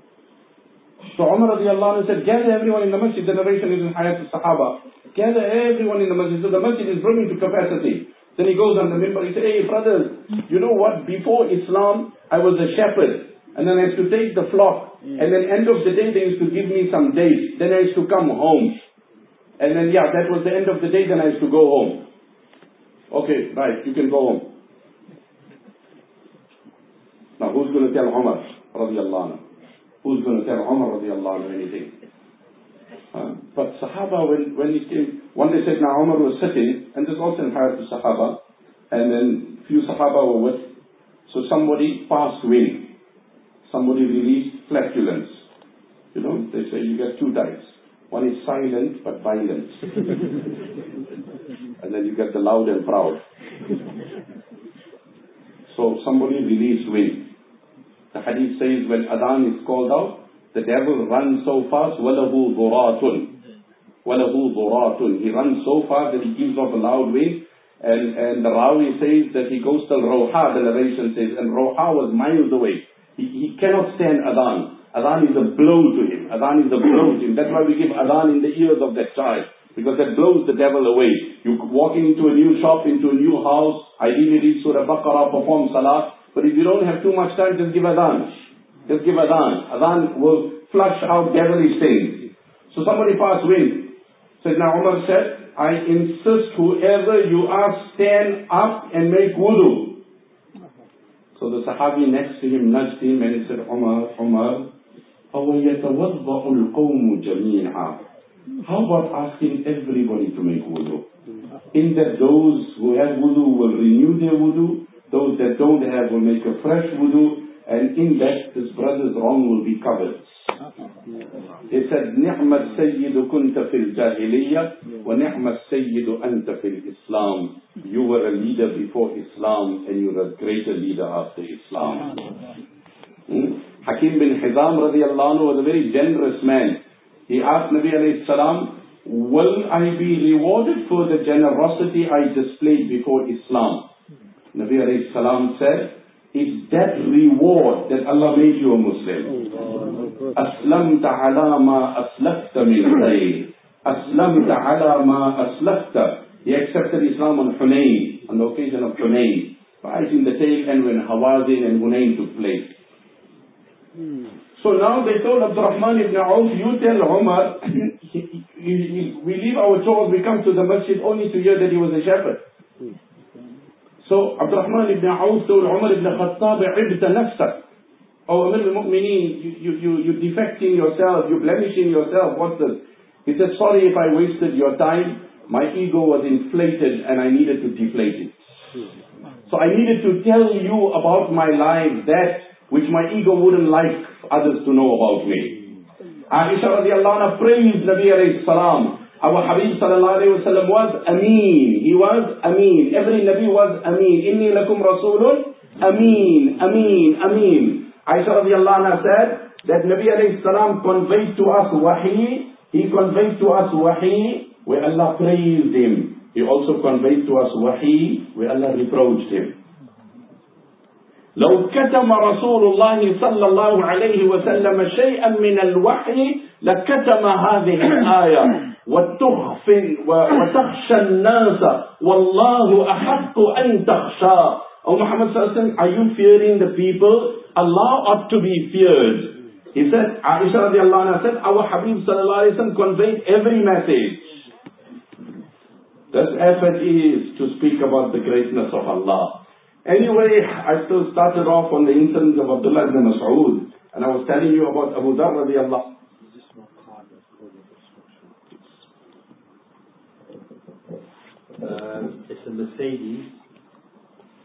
so Umar radiallahu said, gather everyone in the masjid. The narration is in Hayat al-Sahaba. Gather everyone in the masjid. So the masjid is brimming to capacity. Then he goes on the member. He said, hey brothers, you know what? Before Islam, I was a shepherd. And then I used to take the flock. And then end of the day, they used to give me some dates. Then I used to come home. And then, yeah, that was the end of the day. Then I used to go home. Okay, right, you can go home. Now, who's going to tell Umar radiallahu anhu? Who's going to tell Umar radiallahu anhu anything? Uh, but Sahaba, when, when he came, one day said, now Umar was sitting, and there's also in Hayat the Sahaba, and then few Sahaba were with, so somebody passed wind somebody released flatulence. You know, they say you get two types. One is silent but violent. (laughs) and then you get the loud and proud. so somebody released wind. The hadith says when Adan is called out, the devil runs so fast, walahu dhuratun. Walahu dhuratun. He runs so fast that he gives off a loud wind, And, and the Rawi says that he goes to Roha, the narration says, and Roha was miles away. He, cannot stand Adhan. Adhan is a blow to him. Adhan is a blow to him. That's why we give Adhan in the ears of that child. Because that blows the devil away. You walking into a new shop, into a new house, ideally read Surah Baqarah, perform Salah, but if you don't have too much time, just give Adhan. Just give Adhan. Adhan will flush out devilish things. So somebody passed wind. Sayyidina Umar said, I insist whoever you are, stand up and make wudu. So the Sahabi next to him nudged him and he said, Umar, Umar, أَوَيَتَوَضَّأُ الْقَوْمُ جَمِيعًا How about asking everybody to make wudu? In that those who have wudu will renew their wudu, those that don't have will make a fresh wudu, and in that this brother's wrong will be covered. Said, نِعْمَ السَّيِّدُ كُنْتَ فِي الْجَاهِلِيَّةِ وَنِعْمَ السَّيِّدُ أَنْتَ فِي الْإِسْلَامِ You were a leader before Islam, and you're a greater leader after Islam. Hmm? Hakim bin Hizam radiallahu anhu was a very generous man. He asked Nabi alayhi salam, will I be rewarded for the generosity I displayed before Islam? Nabi alayhi salam said, it's that reward that Allah made you a Muslim. أسلمت على ما أسلفت من خير أسلمت على ما أسلفت He accepted Islam on Hunayn, on the occasion of Hunayn. Right in the tail end when Hawazin and Hunayn took place. So now they told Abdurrahman ibn Auf, you tell Umar, (laughs) we leave our chores, we come to the masjid only to hear that he was a shepherd. So Abdurrahman ibn Auf told Umar ibn Khattab, عبت نفسك. Oh Amir al-Mu'mineen, you, you, you, you're defecting yourself, you're blemishing yourself, what's this? He said, sorry if I wasted your time. My ego was inflated and I needed to deflate it. So I needed to tell you about my life, that which my ego wouldn't like others to know about me. Aisha radiallahu anha praised Nabi alayhi salam. Our Habib sallallahu alayhi wa sallam was Ameen. He was Ameen. Every Nabi was Ameen. Inni lakum rasulun Ameen, Ameen, Ameen. Aisha radiallahu anha said that Nabi alayhi salam conveyed to us wahi. He conveyed to us wahi where Allah praised him. He also conveyed to us wahi, where Allah reproached him. لو كتم رسول الله صلى الله عليه وسلم شيئا من الوحي لكتم هذه الآية وتخفي وتخشى الناس والله أحق أن تخشى Oh Muhammad Sallallahu are you fearing the people? Allah ought to be feared. He said, Aisha radiallahu anha said, our Habib Sallallahu Alaihi Wasallam conveyed every message. This effort is to speak about the greatness of Allah. Anyway, I still started off on the incident of Abdullah ibn Mas'ud, and I was telling you about Abu Dhar radiallahu Um, it's a Mercedes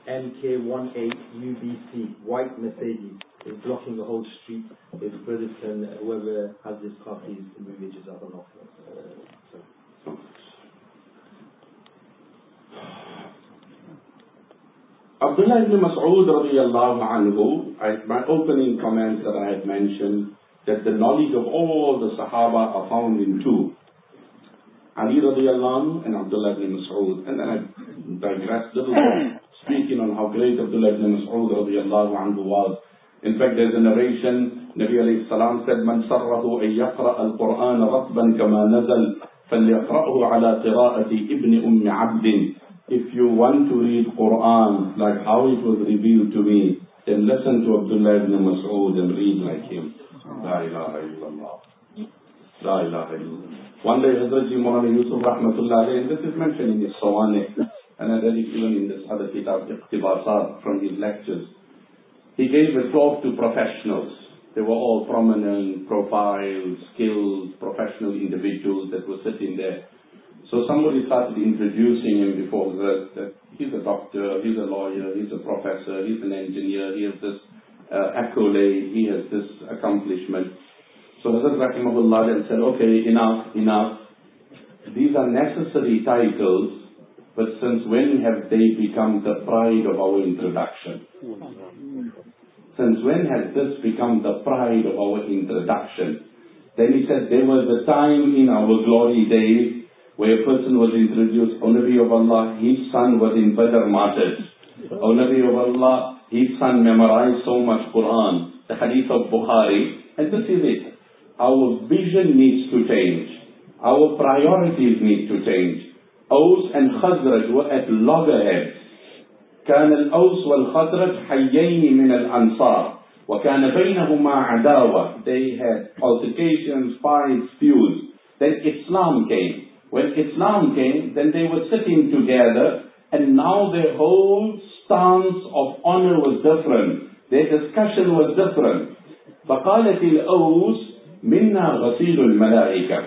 MK18UBC, white Mercedes. It's blocking the whole street. If brothers whoever has this car, please move it up and off. Abdullah ibn Mas'ud radiallahu anhu, I, my opening comments that I had mentioned, that the knowledge of all the Sahaba are found in two. Ali radiallahu anhu and Abdullah ibn Mas'ud. And then I digressed a little bit, speaking on how great Abdullah ibn Mas'ud radiallahu anhu was. In fact, there's a narration, Nabi alayhi salam said, من سره أن يقرأ القرآن رطبا كما نزل فليقرأه على قراءة ابن أم عبد if you want to read Quran like how it was revealed to me, then listen to Abdullah ibn Mas'ud and read like him. La ilaha illallah. La ilaha illallah. One day Hazrat Maulana Yusuf Rahmatullah and this is mentioned in his Sawani, and I read it even in this other kitab, Iqtibasat, from his lectures. He gave a talk to professionals. They were all prominent, profile, skilled, professional individuals that were sitting there. So somebody started introducing him before that, that he's a doctor, he's a lawyer, he's a professor, he's an engineer, he has this uh, accolade, he has this accomplishment. So Hazrat Rahimahullah said, okay, enough, enough. These are necessary titles, but since when have they become the pride of our introduction? Since when has this become the pride of our introduction? Then he said, there was a time in our glory days where a person was introduced, O Nabi of Allah, his son was in Badr martyrs. O Nabi of Allah, his son memorized so much Quran, the hadith of Bukhari, and this is it. Our vision needs to change. Our priorities need to change. Aus and Khazraj were at loggerheads. كان الأوس والخزرج حيين من الأنصار وكان بينهما عداوة. They had altercations, fights, feuds. Then Islam came. When Islam came, then they were sitting together and now their whole stance of honor was different. Their discussion was different. فقالت الأوس منا غسيل الملائكة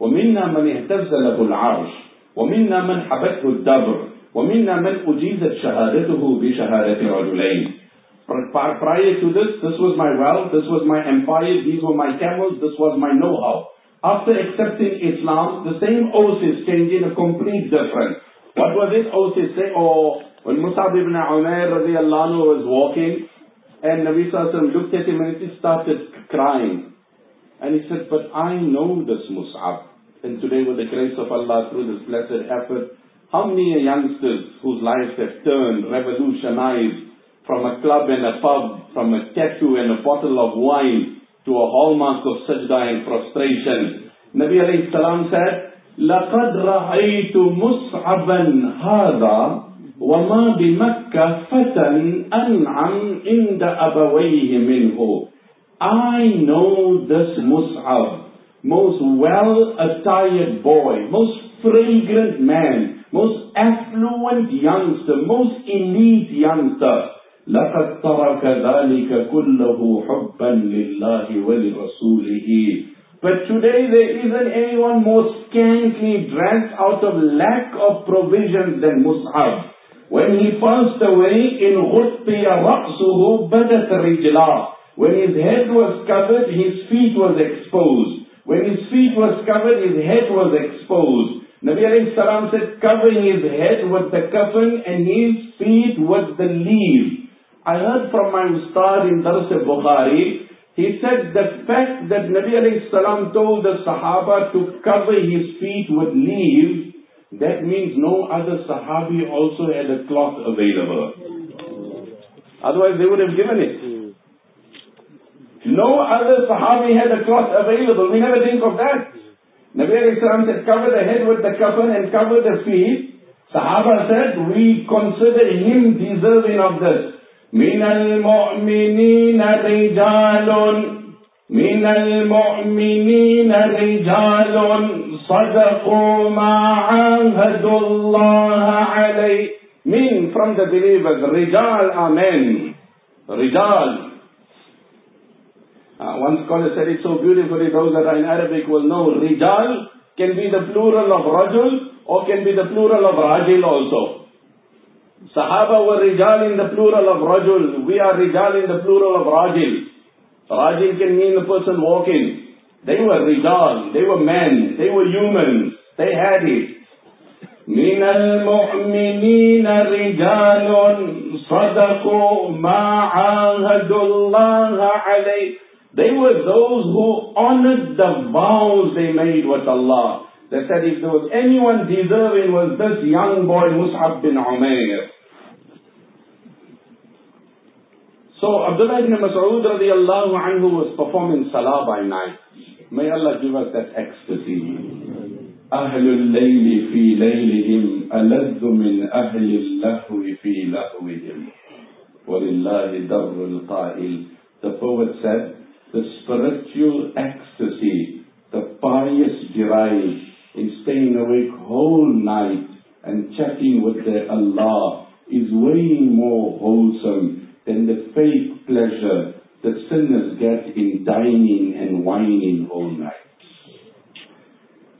ومنا من اهتز له العرش ومنا من حبته الدبر ومنا من أجيزت شهادته بشهادة رجلين Prior to this, this was my wealth, this was my empire, these were my camels, this was my know-how. After accepting Islam, the same oath is changing a complete difference. What was it? Oath is say, oh, when Musab ibn Umair radiallahu was walking, and Nabi Sallallahu looked at him and he started crying. And he said, but I know this Mus'ab. And today with the grace of Allah through this blessed effort, how many youngsters whose lives have turned, revolutionized from a club and a pub, from a tattoo and a bottle of wine to a hallmark of sajda and prostration. Nabi alayhi salam said, لقد رأيت مصعبا هذا وما بمكة فتى أنعم عند أبويه منه. I know this Mus'ab, most well-attired boy, most fragrant man, most affluent youngster, most elite youngster. لقد ترك ذلك كله حبا لله ولرسوله But today there isn't anyone more scantily dressed out of lack of provisions than Mus'ab. When he passed away, in غطي رأسه بدت رجلاه. when his head was covered, his feet was exposed. When his feet was covered, his head was exposed. Nabi alayhi salam said, covering his head with the coffin and his feet with the leaves. I heard from my ustad in Dars Bukhari He said the fact that Nabi alayhi salam told the Sahaba to cover his feet with leaves, that means no other Sahabi also had a cloth available. Otherwise they would have given it. No other Sahabi had a cloth available. We never think of that. Nabi alayhi salam said cover the head with the kafan and cover the feet. Sahaba said, we consider him deserving of this. من المؤمنين رجال من المؤمنين رجال صدقوا ما عاهدوا الله عليه من from the believers رجال amen رجال uh, one scholar said it so beautifully those that are in Arabic will know رجال can be the plural of rajul or can be the plural of rajil also Sahaba were rijal in the plural of rajul. We are rijal in the plural of rajil. Rajil can mean the person walking. They were rijal. They were men. They were humans. They had it. من المؤمنين رجال صدقوا ما عاهدوا الله عليه They were those who honored the vows they made with Allah. They said if there was anyone deserving was this young boy Mus'ab bin Umair. So Abdullah ibn Mas'ud radiallahu anhu was performing salah by night. May Allah give us that ecstasy. أهل الليل في ليلهم ألذ من أهل اللهو في لهوهم ولله در القائل The poet said, the spiritual ecstasy, the pious delight in staying awake whole night and chatting with their Allah is way more wholesome than the fake pleasure that sinners get in dining and whining all night.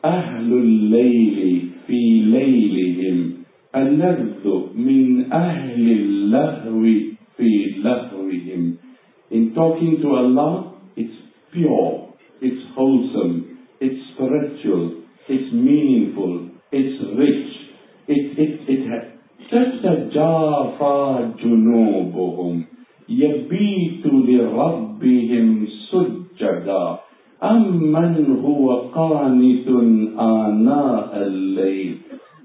أهل الليل في ليلهم ألذ من أهل اللهو في لهوهم In talking to Allah, it's pure, it's wholesome, it's spiritual, it's meaningful, it's rich, it, it, it تتجافى جنوبهم يبيت لربهم سجدا أمن هو قانت آناء الليل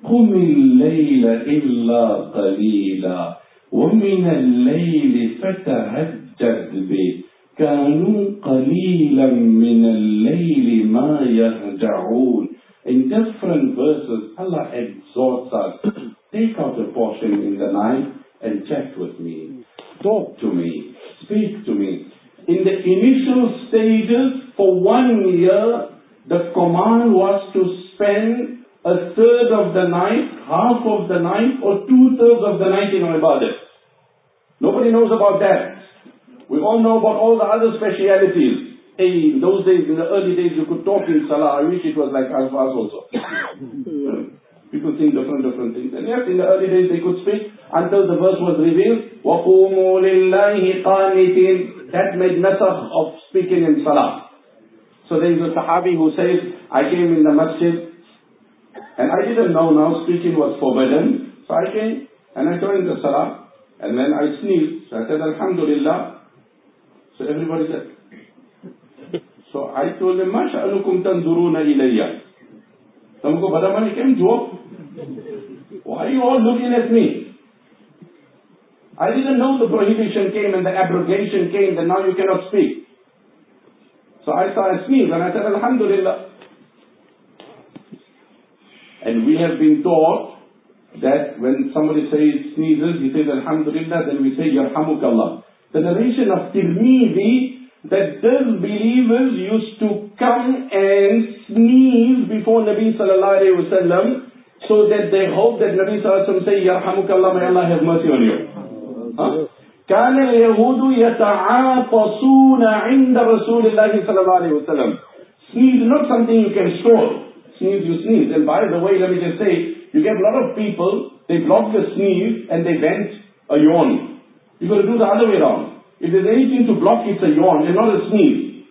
قم الليل إلا قليلا ومن الليل فتهجد به كانوا قليلا من الليل ما يهجعون In different verses, Allah exhorts us, take out a portion in the night and chat with me. Talk to me. Speak to me. In the initial stages, for one year, the command was to spend a third of the night, half of the night, or two thirds of the night in ibadah. Nobody knows about that. We all know about all the other specialities. Hey, in those days, in the early days, you could talk in Salah. I wish it was like us also. (laughs) People think different, different things. And yes, in the early days, they could speak until the verse was revealed. وَقُومُوا لِلَّهِ قَانِتِينَ That made nasakh of speaking in Salah. So there is a Sahabi who says, I came in the masjid and I didn't know now speaking was forbidden. So I came and I joined the Salah and then I sneezed. So I said, Alhamdulillah. So everybody said. so I told them, Masha'alukum tanzuruna ilayya. Someone go, Badaman, came joke. Why are you all looking at me? I didn't know the prohibition came and the abrogation came that now you cannot speak. So I started sneeze and I said, Alhamdulillah. And we have been taught that when somebody says sneezes, he says Alhamdulillah, then we say Yarhamukallah The narration of Tirmidhi that those believers used to come and sneeze before Nabi sallallahu alayhi wasallam so that they hope that Nabi sallallahu alayhi wasallam say Yarhamukallah, may Allah have mercy on you. Huh? كان اليهود يتعاطسون عند رسول الله صلى الله عليه وسلم. Sneeze is not something you can store. Sneeze, you sneeze. And by the way, let me just say, you get a lot of people, they block the sneeze and they vent a yawn. You've got to do the other way around. If there's anything to block, it's a yawn and not a sneeze.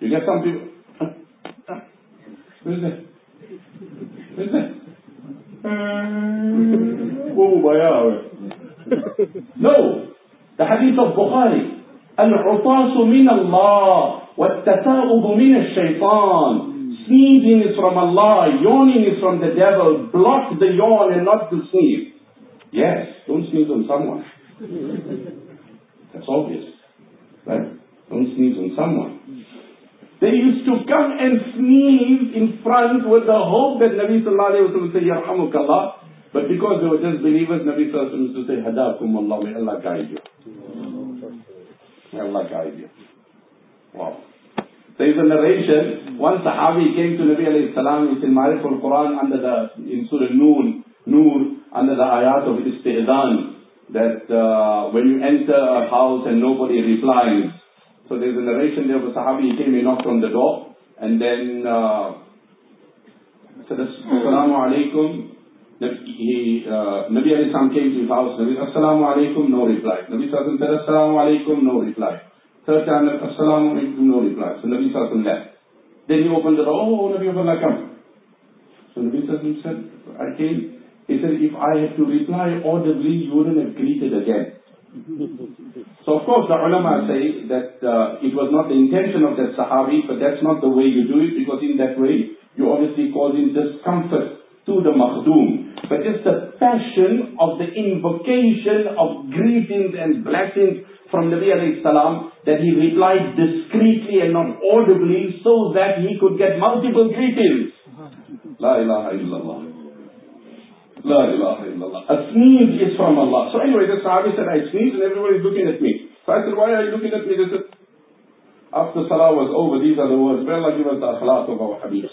You get some people, where's that? Where's that? Oh, my God. No. The hadith of Bukhari. العطاس من الله والتثاؤب من الشيطان Sneezing is from Allah, yawning is from the devil. Block the yawn and not the sneeze. Yes, don't sneeze on someone. (laughs) That's obvious. Right? Don't sneeze on someone. They used to come and sneeze in front with the hope that Nabi Sallallahu Alaihi Wasallam would say, Yarhamukallah. But because they were just believers, Nabi Sallallahu Alaihi Wasallam used to say, Hadakum Allah, may Allah guide you. May Allah guide you. Wow. There is a narration, one Sahabi came to Nabi alayhi salam, it's in Marif al-Quran under the, in Surah Noon, Noor, under the ayat of Isti'dan, that uh, when you enter a house and nobody replies, so there's a narration there of a Sahabi, he came, he knocked on the door, and then uh, said, Assalamu alaikum. He, uh, Nabi salam came to his house, Nabi, Assalamu alaikum, no reply. Nabi said, Assalamu alaikum, no reply. Third time, Assalamu alaikum, no reply. So Nabi Sallallahu left. Then he opened the door, oh, Nabi Allah, come. So Nabi Sallallahu said, I came. He said, if I had to reply audibly, you wouldn't have greeted again. (laughs) so of course the ulama say that uh, it was not the intention of that sahabi, but that's not the way you do it, because in that way, you obviously causing discomfort to the makhdoom. But just the passion of the invocation of greetings and blessings from Nabi alayhi salam that he replied discreetly and not audibly so that he could get multiple greetings. (laughs) La ilaha illallah. La ilaha illallah. A sneeze is from Allah. So anyway, the Sahabi said, I sneeze and everybody's looking at me. So I said, why are you looking at me? They said, after Salah was over, these are the words. May Allah give us the akhlaq of our Habib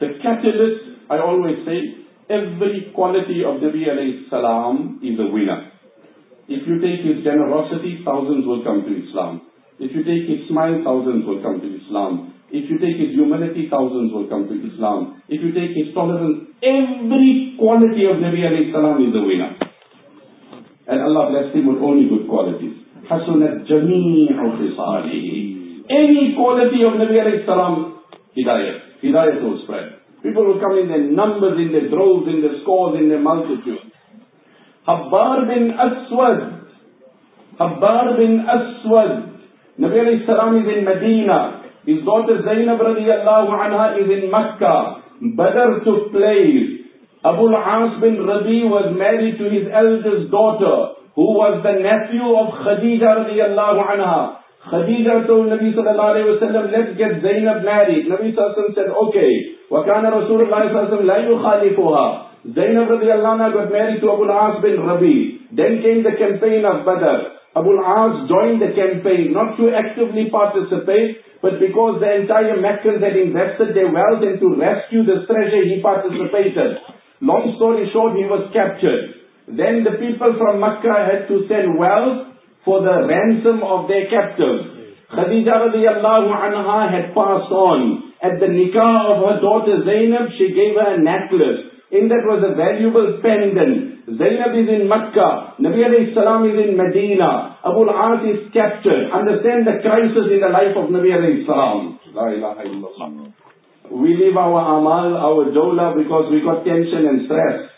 The catalyst, I always say, every quality of Nabi alayhi salam is a winner. If you take his generosity, thousands will come to Islam. If you take his smile, thousands will come to Islam. If you take his humility, thousands will come to Islam. If you take his tolerance, every quality of Nabi alayhi salam is a winner. And Allah blessed him with only good qualities. حسنت جميع خصاله. Any quality of Nabi alayhi salam, hidayah. Hidayah will spread. People will come in their numbers, in their droves, in their scores, in their multitude. Habbar bin Aswad. Habbar bin Aswad. Nabi alayhi salam is in Medina. His daughter Zainab radiallahu anha is in Makkah. Badr took place. Abu al-As bin Rabi was married to his eldest daughter, who was the nephew of Khadija radiallahu anha. Khadija told Nabi sallallahu alayhi wa sallam, let's get Zainab married. Nabi sallallahu alayhi wa sallam said, okay. وَكَانَ رَسُولُ اللَّهِ صلى الله عليه وسلم لا يخالفها. Zainab radiallahu anha got married to Abu al-As bin Rabi. Then came the campaign of Badr. Abu al-As joined the campaign, not to actively participate, but because the entire Meccans had invested their wealth and to rescue this treasure, he participated. Long story short, he was captured. Then the people from Makkah had to send wealth for the ransom of their captives. Khadija radiallahu anha had passed on. At the nikah of her daughter Zainab, she gave her a necklace. In that was a valuable pendant. Zainab is in Makkah. Nabi alayhi salam is in Medina. Abu al-As is captured. Understand the crisis in the life of Nabi alayhi salam. La ilaha illallah. We leave our amal, our dola because we got tension and stress.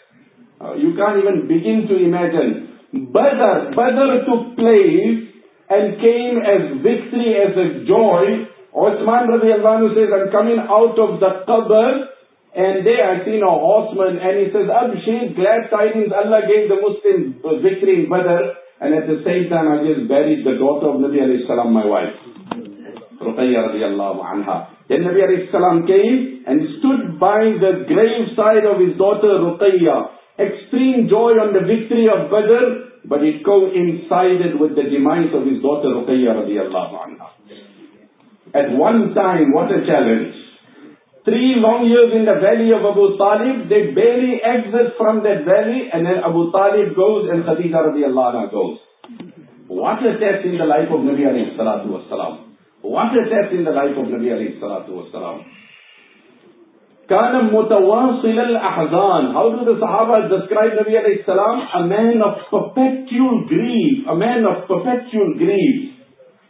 Uh, you can't even begin to imagine. Badr, Badr took place and came as victory, as a joy. Uthman radiallahu says, I'm coming out of the qabr and there I seen a horseman and he says, Abshir, glad tidings, Allah gave the Muslims victory in Badr. And at the same time I just buried the daughter of Nabi alayhi salam, my wife. Ruqayya radiallahu anha. Then Nabi alayhi salam came and stood by the grave side of his daughter Ruqayya. Extreme joy on the victory of Badr, but it coincided with the demise of his daughter Ruqayya radiallahu anha. At one time, what a challenge. Three long years in the valley of Abu Talib, they barely exit from that valley and then Abu Talib goes and Khadija radiallahu anha goes. What a test in the life of Nabi alayhi salatu wasalam. What a test in the life of Nabi alayhi salatu wasalam. كان متواصل الأحزان. How do the Sahaba describe Nabi alayhi salam? A man of perpetual grief. A man of perpetual grief.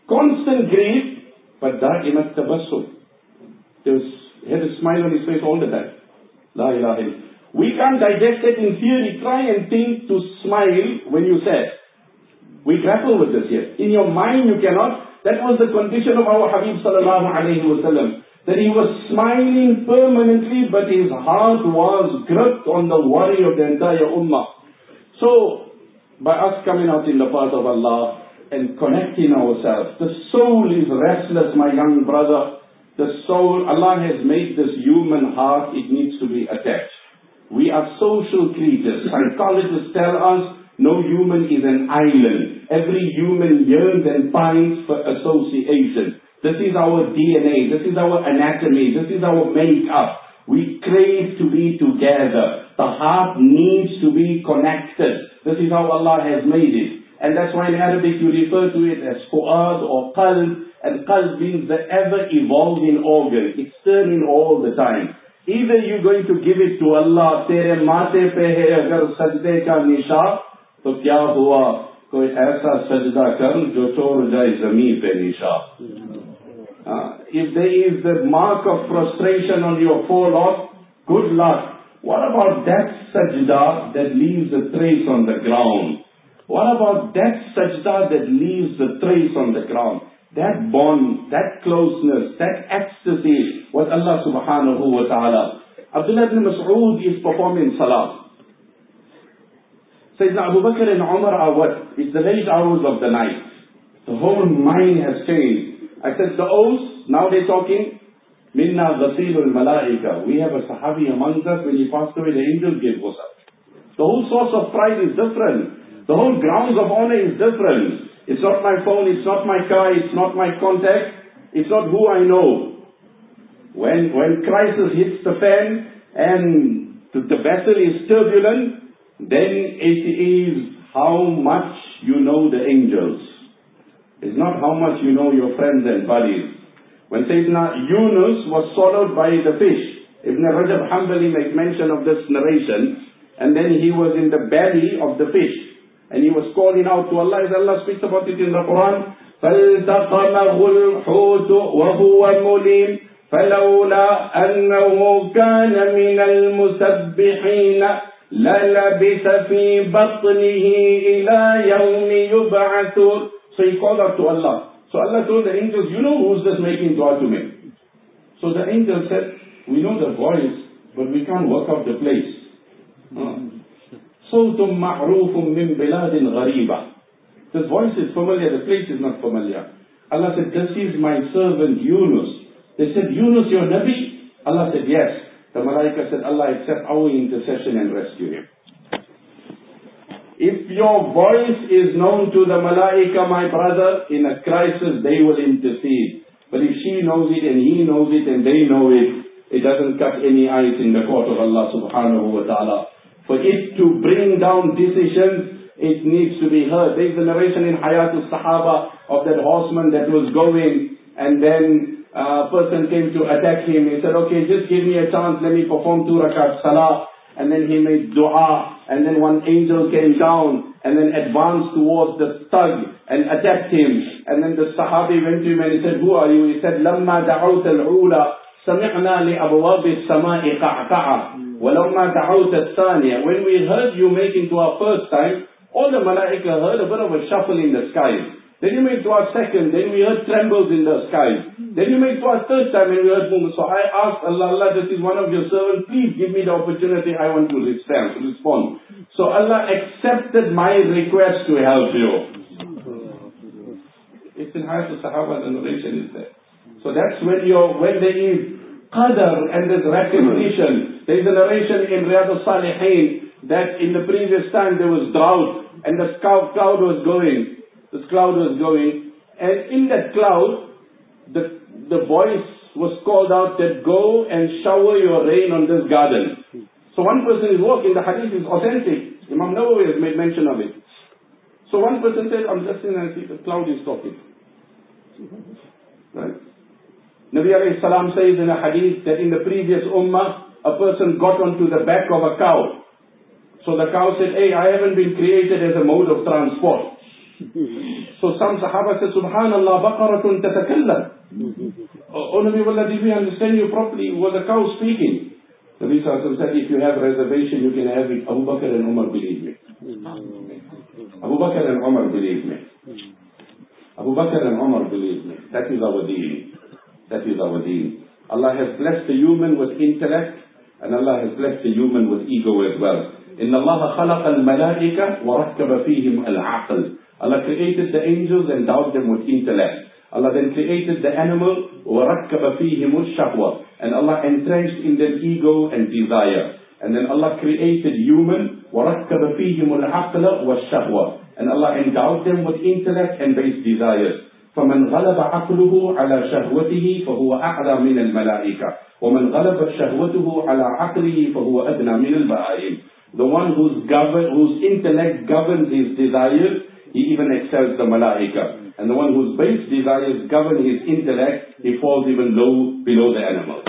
Constant grief, but da'imat tabassum. There was he had a smile on his face all the time. La ilaha. We can't digest it in theory. Try and think to smile when you sad. We grapple with this here. In your mind you cannot. That was the condition of our Habib sallallahu alayhi wasallam. That he was smiling permanently, but his heart was gripped on the worry of the entire ummah. So, by us coming out in the path of Allah and connecting ourselves, the soul is restless, my young brother. The soul, Allah has made this human heart, it needs to be attached. We are social creatures. Psychologists tell us no human is an island. Every human yearns and pines for association. This is our DNA. This is our anatomy. This is our makeup. We crave to be together. The heart needs to be connected. This is how Allah has made it. And that's why in Arabic you refer to it as fu'ad or qalb, and qalb means the ever-evolving organ. It's turning all the time. Either you're going to give it to Allah, tere mate pe hai agar sajde ka nisha, to kya hua? کوئی ایسا سجدہ کر جو چور جائے زمین پہ نشا if there is the mark of frustration on your forelock, good luck. What about that sajda that leaves a trace on the ground? What about that sajda that leaves a trace on the ground? That bond, that closeness, that ecstasy, what Allah subhanahu wa ta'ala. Abdullah ibn Mas'ud is performing salah. Sayyidina Abu Bakr and Umar are what? It's the late hours of the night. The whole mind has changed. I said, the oaths, now they're talking, Minna ghasilul malaika. We have a sahabi amongst us, when he passed away, the angels gave ghusl. The whole source of pride is different. The whole grounds of honor is different. It's not my phone, it's not my car, it's not my contact, it's not who I know. When, when crisis hits the fan and the, the vessel is turbulent, then it is how much you know the angels. It's not how much you know your friends and buddies. When Sayyidina Yunus was swallowed by the fish, Ibn Rajab Hanbali makes mention of this narration, and then he was in the belly of the fish, and he was calling out to Allah, as Allah speaks about it in the Quran, فَالْتَقَمَهُ الْحُوتُ وَهُوَ مُلِيمٌ فلولا أنه كان من المسبحين للبث في بطنه إلى يوم يبعثون so he called out to Allah. So Allah told the angels, you know who's just making dua to me? So the angel said, we know the voice, but we can't work out the place. صوت معروف من بلاد غريبة. The voice is familiar, the place is not familiar. Allah said, this is my servant Yunus. They said, Yunus, your Nabi? Allah said, yes. The Malaika said, Allah accept our intercession and rescue him. If your voice is known to the Malaika, my brother, in a crisis, they will intercede. But if she knows it and he knows it and they know it, it doesn't cut any ice in the court of Allah subhanahu wa ta'ala. For it to bring down decisions, it needs to be heard. There is a narration in Hayatul Sahaba of that horseman that was going and then a person came to attack him. He said, okay, just give me a chance, let me perform two rakat salah. And then he made dua, and then one angel came down, and then advanced towards the thug, and attacked him. And then the Sahabi went to him and he said, who are you? He said, لما دعوت الأولى سمعنا لأبواب السماء قعقعة ولما دعوت الثانية When we heard you making dua first time, all the malaika heard a bit of a shuffle in the sky. Then you made dua second, then we heard trembles in the sky. Then you made dua third time and we heard movement. So I asked Allah, Allah, this is one of your servants, please give me the opportunity, I want to respond. respond. So Allah accepted my request to help you. It's in Hayat Sahaba, the narration is there. So that's when you're, when there is qadr and there's recognition. There is a narration in Riyadh al-Salihin that in the previous time there was drought and the cloud was going. This cloud was going. And in that cloud, the, the voice was called out that go and shower your rain on this garden. So one person is walking, the hadith is authentic. Imam Nawawi has made mention of it. So one person said, I'm just in and see the cloud is talking. Right? Nabi alayhi salam says in a hadith that in the previous ummah, a person got onto the back of a cow. So the cow said, hey, I haven't been created as a mode of transport. so some Sahaba said, Subhanallah, baqaratun tatakallam. Oh, oh Nabi Wallah, did we understand you properly? Was the cow speaking? Nabi Sallallahu said, if you have reservation, you can have it. Abu Bakr and Umar believe me. Abu Bakr and Umar believe me. Abu Bakr and Umar believe me. That is our deen. That is our deen. Allah has blessed the human with intellect and Allah has blessed the human with ego as well. إن الله خلق الملائكة وركب فيهم العقل. Allah created the angels and endowed them with intellect. Allah then created the animal وركب فيهم الشهوة. And Allah entrenched in them ego and desire. And then Allah created human وركب فيهم العقل والشهوة. And Allah endowed them with intellect and base desires. فمن غلب عقله على شهوته فهو أعلى من الملائكة ومن غلب شهوته على عقله فهو أدنى من البهائم The one whose, govern, whose intellect governs his desires, he even excels the malaika. And the one whose base desires govern his intellect, he falls even low below the animals.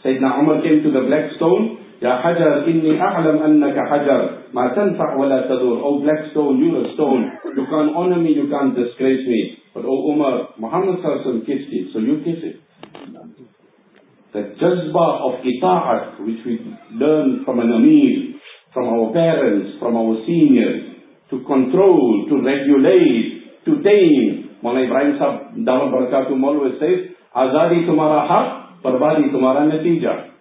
Sayyidina Umar came to the black stone. Ya Hajar, inni a'lam annaka Hajar. Ma tanfa' wa la tadur. Oh black stone, you're a stone. You can't honor me, you can't disgrace me. But oh Umar, Muhammad Sallallahu kissed it, so you kiss it. The jazba of ita'at, which we learn from an amir, from our parents, from our seniors, to control, to regulate, to tame. Mullah Ibrahim Sahib, Dawah Barakatum always says, Azadi tumara haq, barbadi tumara natija.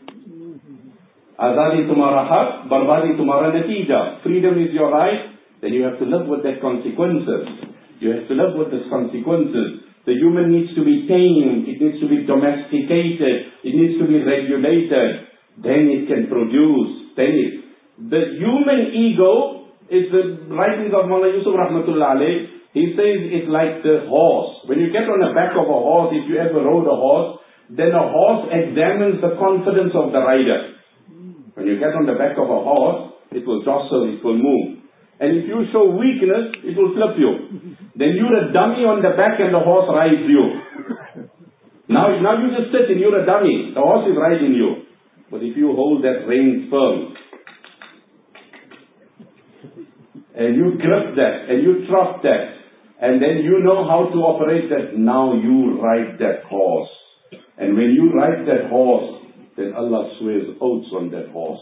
Azadi barbadi natija. Freedom is your right, then you have to live with the consequences. You have to live with the consequences. The human needs to be tamed, it needs to be domesticated, it needs to be regulated. Then it can produce, then it. The human ego is the writings of Mullah Yusuf Rahmatullah. He says it's like the horse. When you get on the back of a horse, if you ever rode a horse, then a horse examines the confidence of the rider. When you get on the back of a horse, it will jostle, it will move. And if you show weakness, it will flip you. (laughs) Then you're a dummy on the back and the horse rides you. Now, now you just sit and you're a dummy. The horse is riding you. But if you hold that rein firm, and you grip that, and you trust that, and then you know how to operate that, now you ride that horse. And when you ride that horse, then Allah swears oaths on that horse.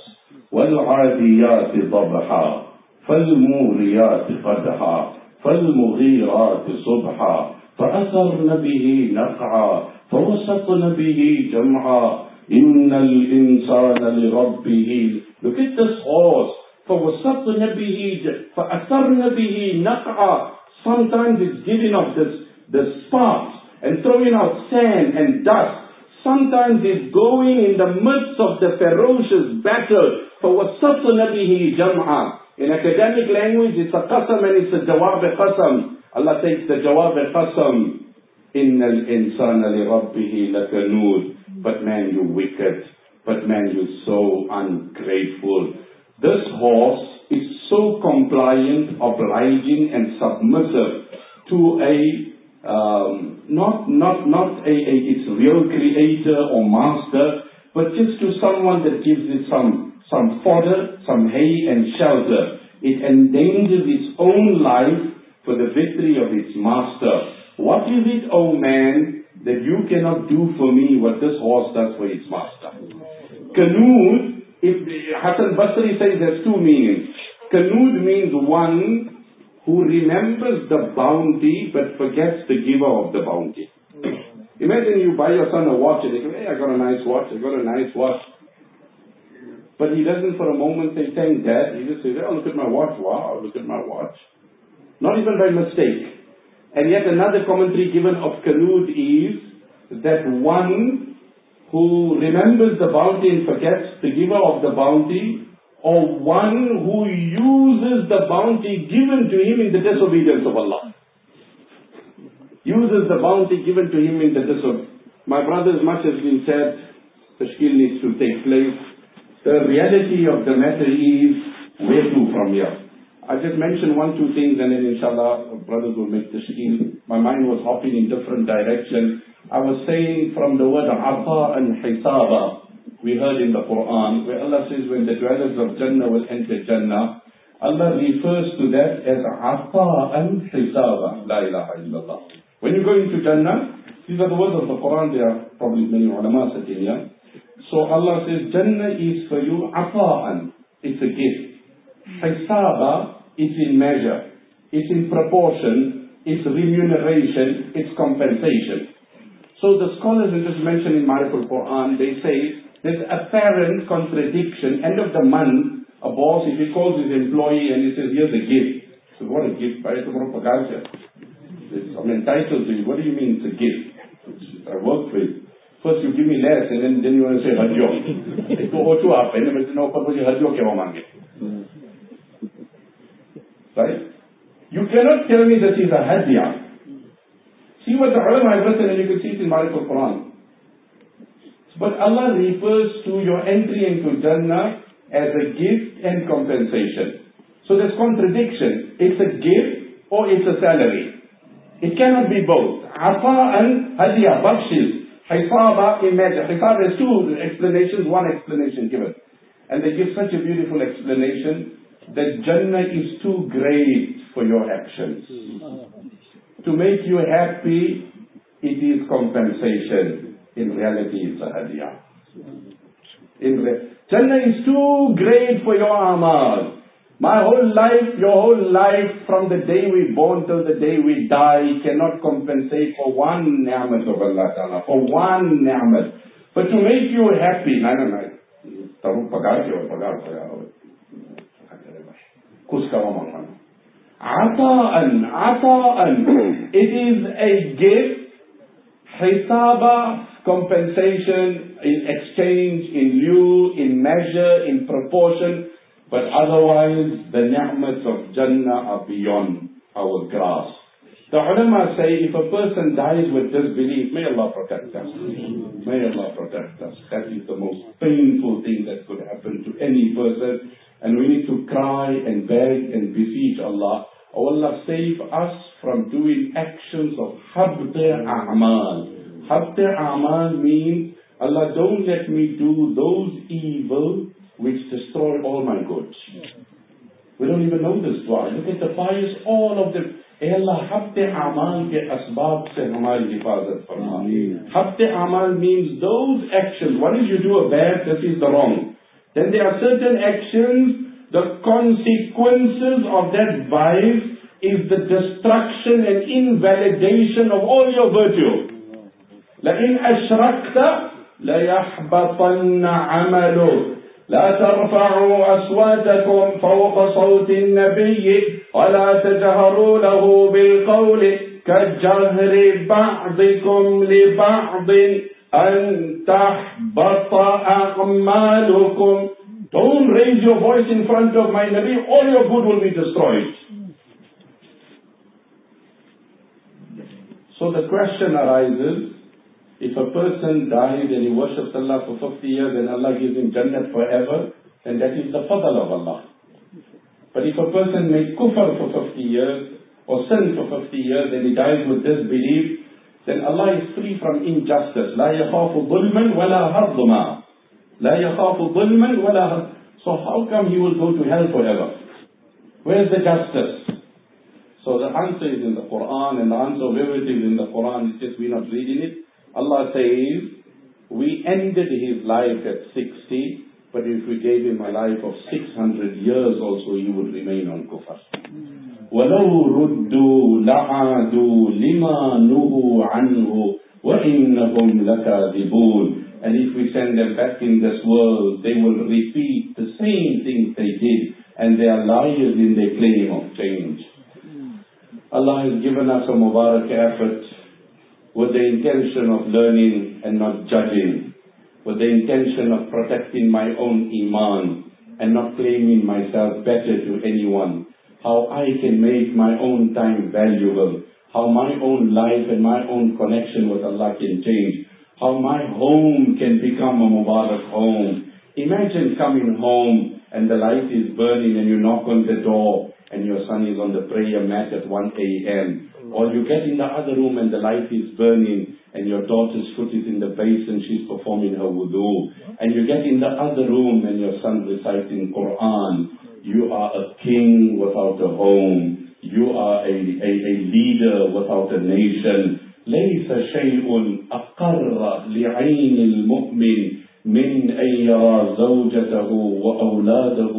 وَالْعَادِيَاتِ ضَبْحًا فالموريات قدحا فالمغيرات صبحا فأثرن به نقعا فوسطن به جمعا إن الإنسان لربه Look at this horse. فوسطن به فأثرن به نقعا Sometimes it's giving off this, the sparks and throwing out sand and dust. Sometimes it's going in the midst of the ferocious battle. فوسطن به جمعا In academic language, it's a qasam and it's a jawab qasam. Allah takes the jawab qasam. إِنَّ الْإِنسَانَ لِرَبِّهِ لَكَنُودٌ But man, you wicked. But man, you so ungrateful. This horse is so compliant, obliging and submissive to a um, not not not a, a its real creator or master, but just to someone that gives it some some fodder, some hay and shelter. It endangers its own life for the victory of its master. What is it, O oh man, that you cannot do for me what this horse does for its master? Kanud, if Hassan Basri says there's two meanings. Kanud means one who remembers the bounty but forgets the giver of the bounty. Imagine you buy your son a watch and he go, hey, I got a nice watch, I got a nice watch. But he doesn't for a moment say, thank dad. He just says, oh, look at my watch. Wow, look at my watch. Not even by mistake. And yet another commentary given of Kanud is that one who remembers the bounty and forgets the giver of the bounty, or one who uses the bounty given to him in the disobedience of Allah. Uses the bounty given to him in the disobedience. My brothers, much has been said, Tashkeel needs to take place. The reality of the matter is, where to from here? I just mentioned one, two things and then inshallah brothers will make Tashkeel. My mind was hopping in different directions. I was saying from the word ata and hisaba, we heard in the Quran, where Allah says when the dwellers of Jannah will enter Jannah, Allah refers to that as ata and hisaba. La ilaha illallah. When you go into Jannah, these are the words of the Quran, there are probably many ulama sitting here. So Allah says, Jannah is for you ata'an. It's a gift. Hisaba it's in measure, it's in proportion, it's remuneration, it's compensation. So the scholars who just mentioned in Mariful Quran, they say there's apparent contradiction. End of the month, a boss, if he calls his employee and he says, here's a gift. So what a gift? Propaganda. I'm entitled to it. What do you mean it's a gift? I work for it. First you give me less and then, then you want to say ocho apa, and then no pag hadjo kaya mangi. Right? You cannot tell me that is a hadiyah. See what the ulama have written and you can see it in Mariful Quran. But Allah refers to your entry into Jannah as a gift and compensation. So there's contradiction. It's a gift or it's a salary. It cannot be both. Afa and hadiyah, bakshis. Hisaba, imagine. Hisab has two explanations, one explanation given. And they give such a beautiful explanation that Jannah is too great for your actions. Hmm. To make you happy, it is compensation. In reality, it's a hadiyah. In re- Jannah is too great for your amal. My whole life, your whole life, from the day we born till the day we die, cannot compensate for one ni'mat of Allah Ta'ala, for one ni'mat. But to make you happy, no, no, no. Taru pagar ke pagar pagar. Kuska wa mangman. Ata'an, ata'an. It is a gift, hisaba, compensation, in exchange, in lieu, in measure, in proportion, but otherwise the ni'mats of Jannah are beyond our grasp. The ulama say if a person dies with disbelief, may Allah protect us. May Allah protect us. That is the most painful thing that could happen to any person. And we need to cry and beg and beseech Allah. Allah save us from doing actions of habta a'mal. Habta a'mal means, Allah don't let me do those evil which destroy all my goods. We don't even know this dua. Look at the pious, all of them. Allah, habte amal ke asbab se hamari hifazat farma. Amal means those actions. Once you do a bad, this is the wrong. Then there are certain actions the consequences of that vice is the destruction and invalidation of all your virtue. لئن أشركت ليحبطن عملك. لا ترفعوا أصواتكم فوق صوت النبي ولا تجهروا له بالقول كجهر بعضكم لبعض أن تحبط أعمالكم. Don't raise your voice in front of my Nabi, all your good will be destroyed. So the question arises, if a person dies and he worships Allah for 50 years and Allah gives him Jannah forever, then that is the fadl of Allah. But if a person makes kufr for 50 years, or sin for 50 years, and he dies with disbelief, then Allah is free from injustice. لا يخاف ظلما ولا هضما. لا يخاف ظلما ولا هضما. So how come he will go to hell forever? Where's the justice? So the answer is in the Quran, and the answer of everything is in the Quran. It's just we're not reading it. Allah says, we ended his life at 60, but if we gave him a life of 600 years also, he would remain on kufr. وَلَوْ رُدُّوا لَعَادُوا لِمَا نُهُوا عَنْهُ وَإِنَّهُمْ لَكَاذِبُونَ and if we send them back in this world, they will repeat the same things they did, and they are liars in their claim of change. Allah has given us a Mubarak effort with the intention of learning and not judging, with the intention of protecting my own iman and not claiming myself better to anyone, how I can make my own time valuable, how my own life and my own connection with Allah can change, how my home can become a Mubarak home. Imagine coming home and the light is burning and you knock on the door and your son is on the prayer mat at 1 a.m. Or you get in the other room and the light is burning and your daughter's foot is in the basin, and she's performing her wudu. And you get in the other room and your son reciting Quran. You are a king without a home. You are a, a, a leader without a nation. ليس شيء أقر لعين المؤمن من أن يرى زوجته وأولاده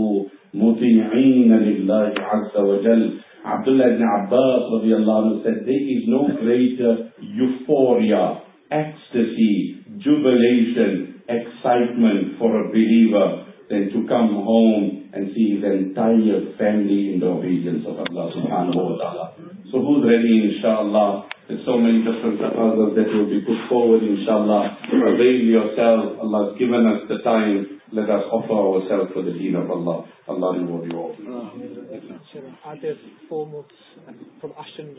مطيعين لله عز وجل Abdullah ibn Abbas anhu said, there is no greater euphoria, ecstasy, jubilation, excitement for a believer than to come home and see his entire family in the obedience of Allah subhanahu wa ta'ala. So who's ready inshallah? There's so many different proposals that will be put forward inshallah. Avail yourself. Allah has given us the time. Let us offer ourselves for the deen of Allah. Allah reward you all. Are there four from Ashton?